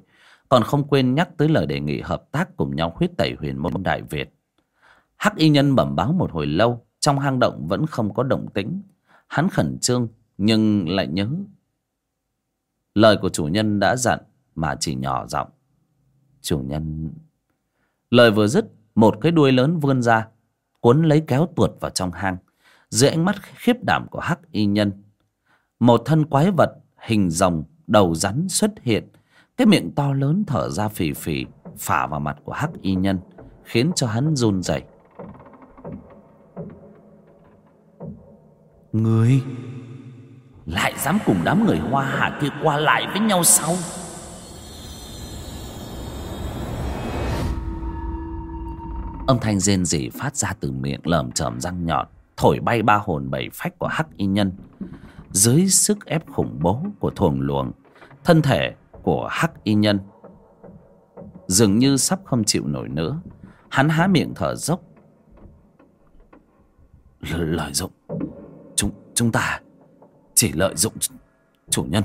A: còn không quên nhắc tới lời đề nghị hợp tác cùng nhau huyết tẩy huyền môn đại việt. Hắc y nhân bẩm báo một hồi lâu trong hang động vẫn không có động tĩnh. Hắn khẩn trương, nhưng lại nhớ. Lời của chủ nhân đã dặn mà chỉ nhỏ giọng. Chủ nhân. Lời vừa dứt, một cái đuôi lớn vươn ra, cuốn lấy kéo tuột vào trong hang, dưới ánh mắt khiếp đảm của hắc y nhân. Một thân quái vật hình rồng, đầu rắn xuất hiện, cái miệng to lớn thở ra phì phì, phả vào mặt của hắc y nhân, khiến cho hắn run rẩy. Người? Lại dám cùng đám người hoa hạ kia qua lại với nhau sao? Âm thanh rên rỉ phát ra từ miệng lởm chởm răng nhọn, thổi bay ba hồn bảy phách của hắc y nhân. Dưới sức ép khủng bố của thuồng luồng, thân thể của hắc y nhân dường như sắp không chịu nổi nữa. Hắn há miệng thở dốc. Lợi dụng chúng ta chỉ lợi dụng chủ nhân.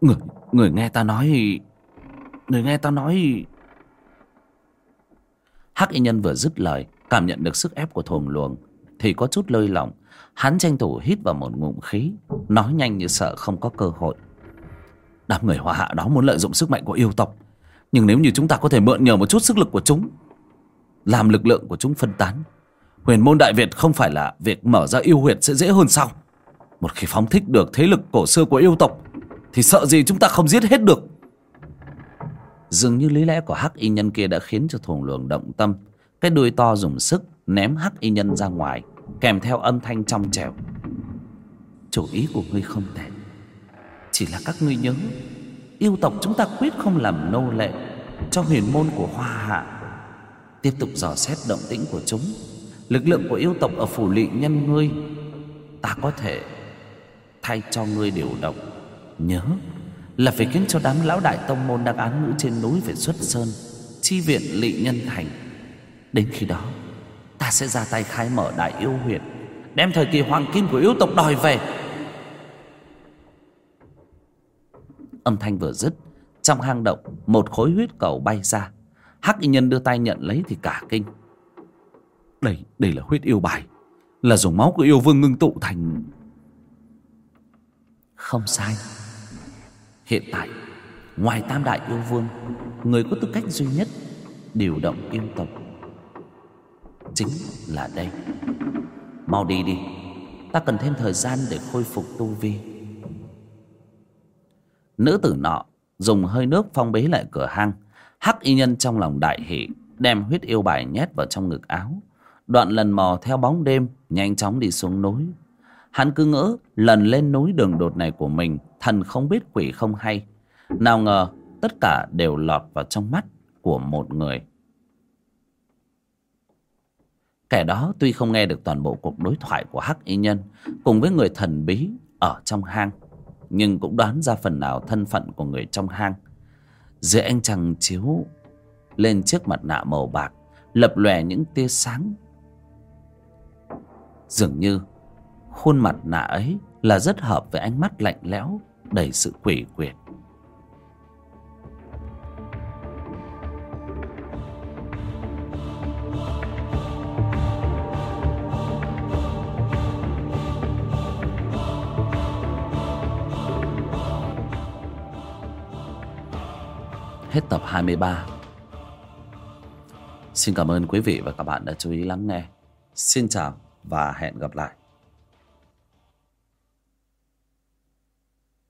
A: Người người nghe ta nói, người nghe ta nói. Hắc y nhân vừa dứt lời, cảm nhận được sức ép của thuồng luồng, thì có chút lơi lỏng. Hắn tranh thủ hít vào một ngụm khí, nói nhanh như sợ không có cơ hội. Đám người hòa hạ đó muốn lợi dụng sức mạnh của yêu tộc, nhưng nếu như chúng ta có thể mượn nhờ một chút sức lực của chúng, làm lực lượng của chúng phân tán, huyền môn đại việt không phải là việc mở ra yêu huyệt sẽ dễ hơn sao? Một khi phóng thích được thế lực cổ xưa của yêu tộc, thì sợ gì chúng ta không giết hết được? Dường như lý lẽ của hắc y nhân kia đã khiến cho thùng luồng động tâm, cái đuôi to dùng sức ném hắc y nhân ra ngoài, kèm theo âm thanh trong trẻo. Chủ ý của ngươi không tệ. Chỉ là các ngươi nhớ, yêu tộc chúng ta quyết không làm nô lệ cho huyền môn của hoa hạ. Tiếp tục dò xét động tĩnh của chúng. Lực lượng của yêu tộc ở phủ lị nhân ngươi, ta có thể thay cho ngươi điều động. Nhớ là phải khiến cho đám lão đại tông môn đang án ngữ trên núi phải xuất sơn, chi viện lị nhân thành đến khi đó, ta sẽ ra tay khai mở đại yêu huyệt đem thời kỳ hoàng kim của yêu tộc đòi về. Âm thanh vừa dứt, trong hang động, một khối huyết cầu bay ra. Hắc y nhân đưa tay nhận lấy thì cả kinh. Đây đây là huyết yêu bài,
B: là dùng máu của yêu vương ngưng tụ thành
A: không sai. Hiện tại, ngoài tam đại yêu vương, người có tư cách duy nhất điều động yêu tộc chính là đây. Mau đi đi, ta cần thêm thời gian để khôi phục tu vi. Nữ tử nọ dùng hơi nước phong bế lại cửa hang, hắc y nhân trong lòng đại hỷ, đem huyết yêu bài nhét vào trong ngực áo. Đoạn lần mò theo bóng đêm, nhanh chóng đi xuống núi hắn cứ ngỡ lần lên núi đường đột này của mình, thần không biết quỷ không hay. Nào ngờ, tất cả đều lọt vào trong mắt của một người. Kẻ đó tuy không nghe được toàn bộ cuộc đối thoại của hắc y nhân cùng với người thần bí ở trong hang, nhưng cũng đoán ra phần nào thân phận của người trong hang. Dưới ánh trăng chiếu lên chiếc mặt nạ màu bạc, lập lòe những tia sáng. Dường như khuôn mặt nạ ấy là rất hợp với ánh mắt lạnh lẽo, đầy sự quỷ quyệt. Hết tập 23 Xin cảm ơn quý vị và các bạn đã chú ý lắng nghe. Xin chào và hẹn gặp lại.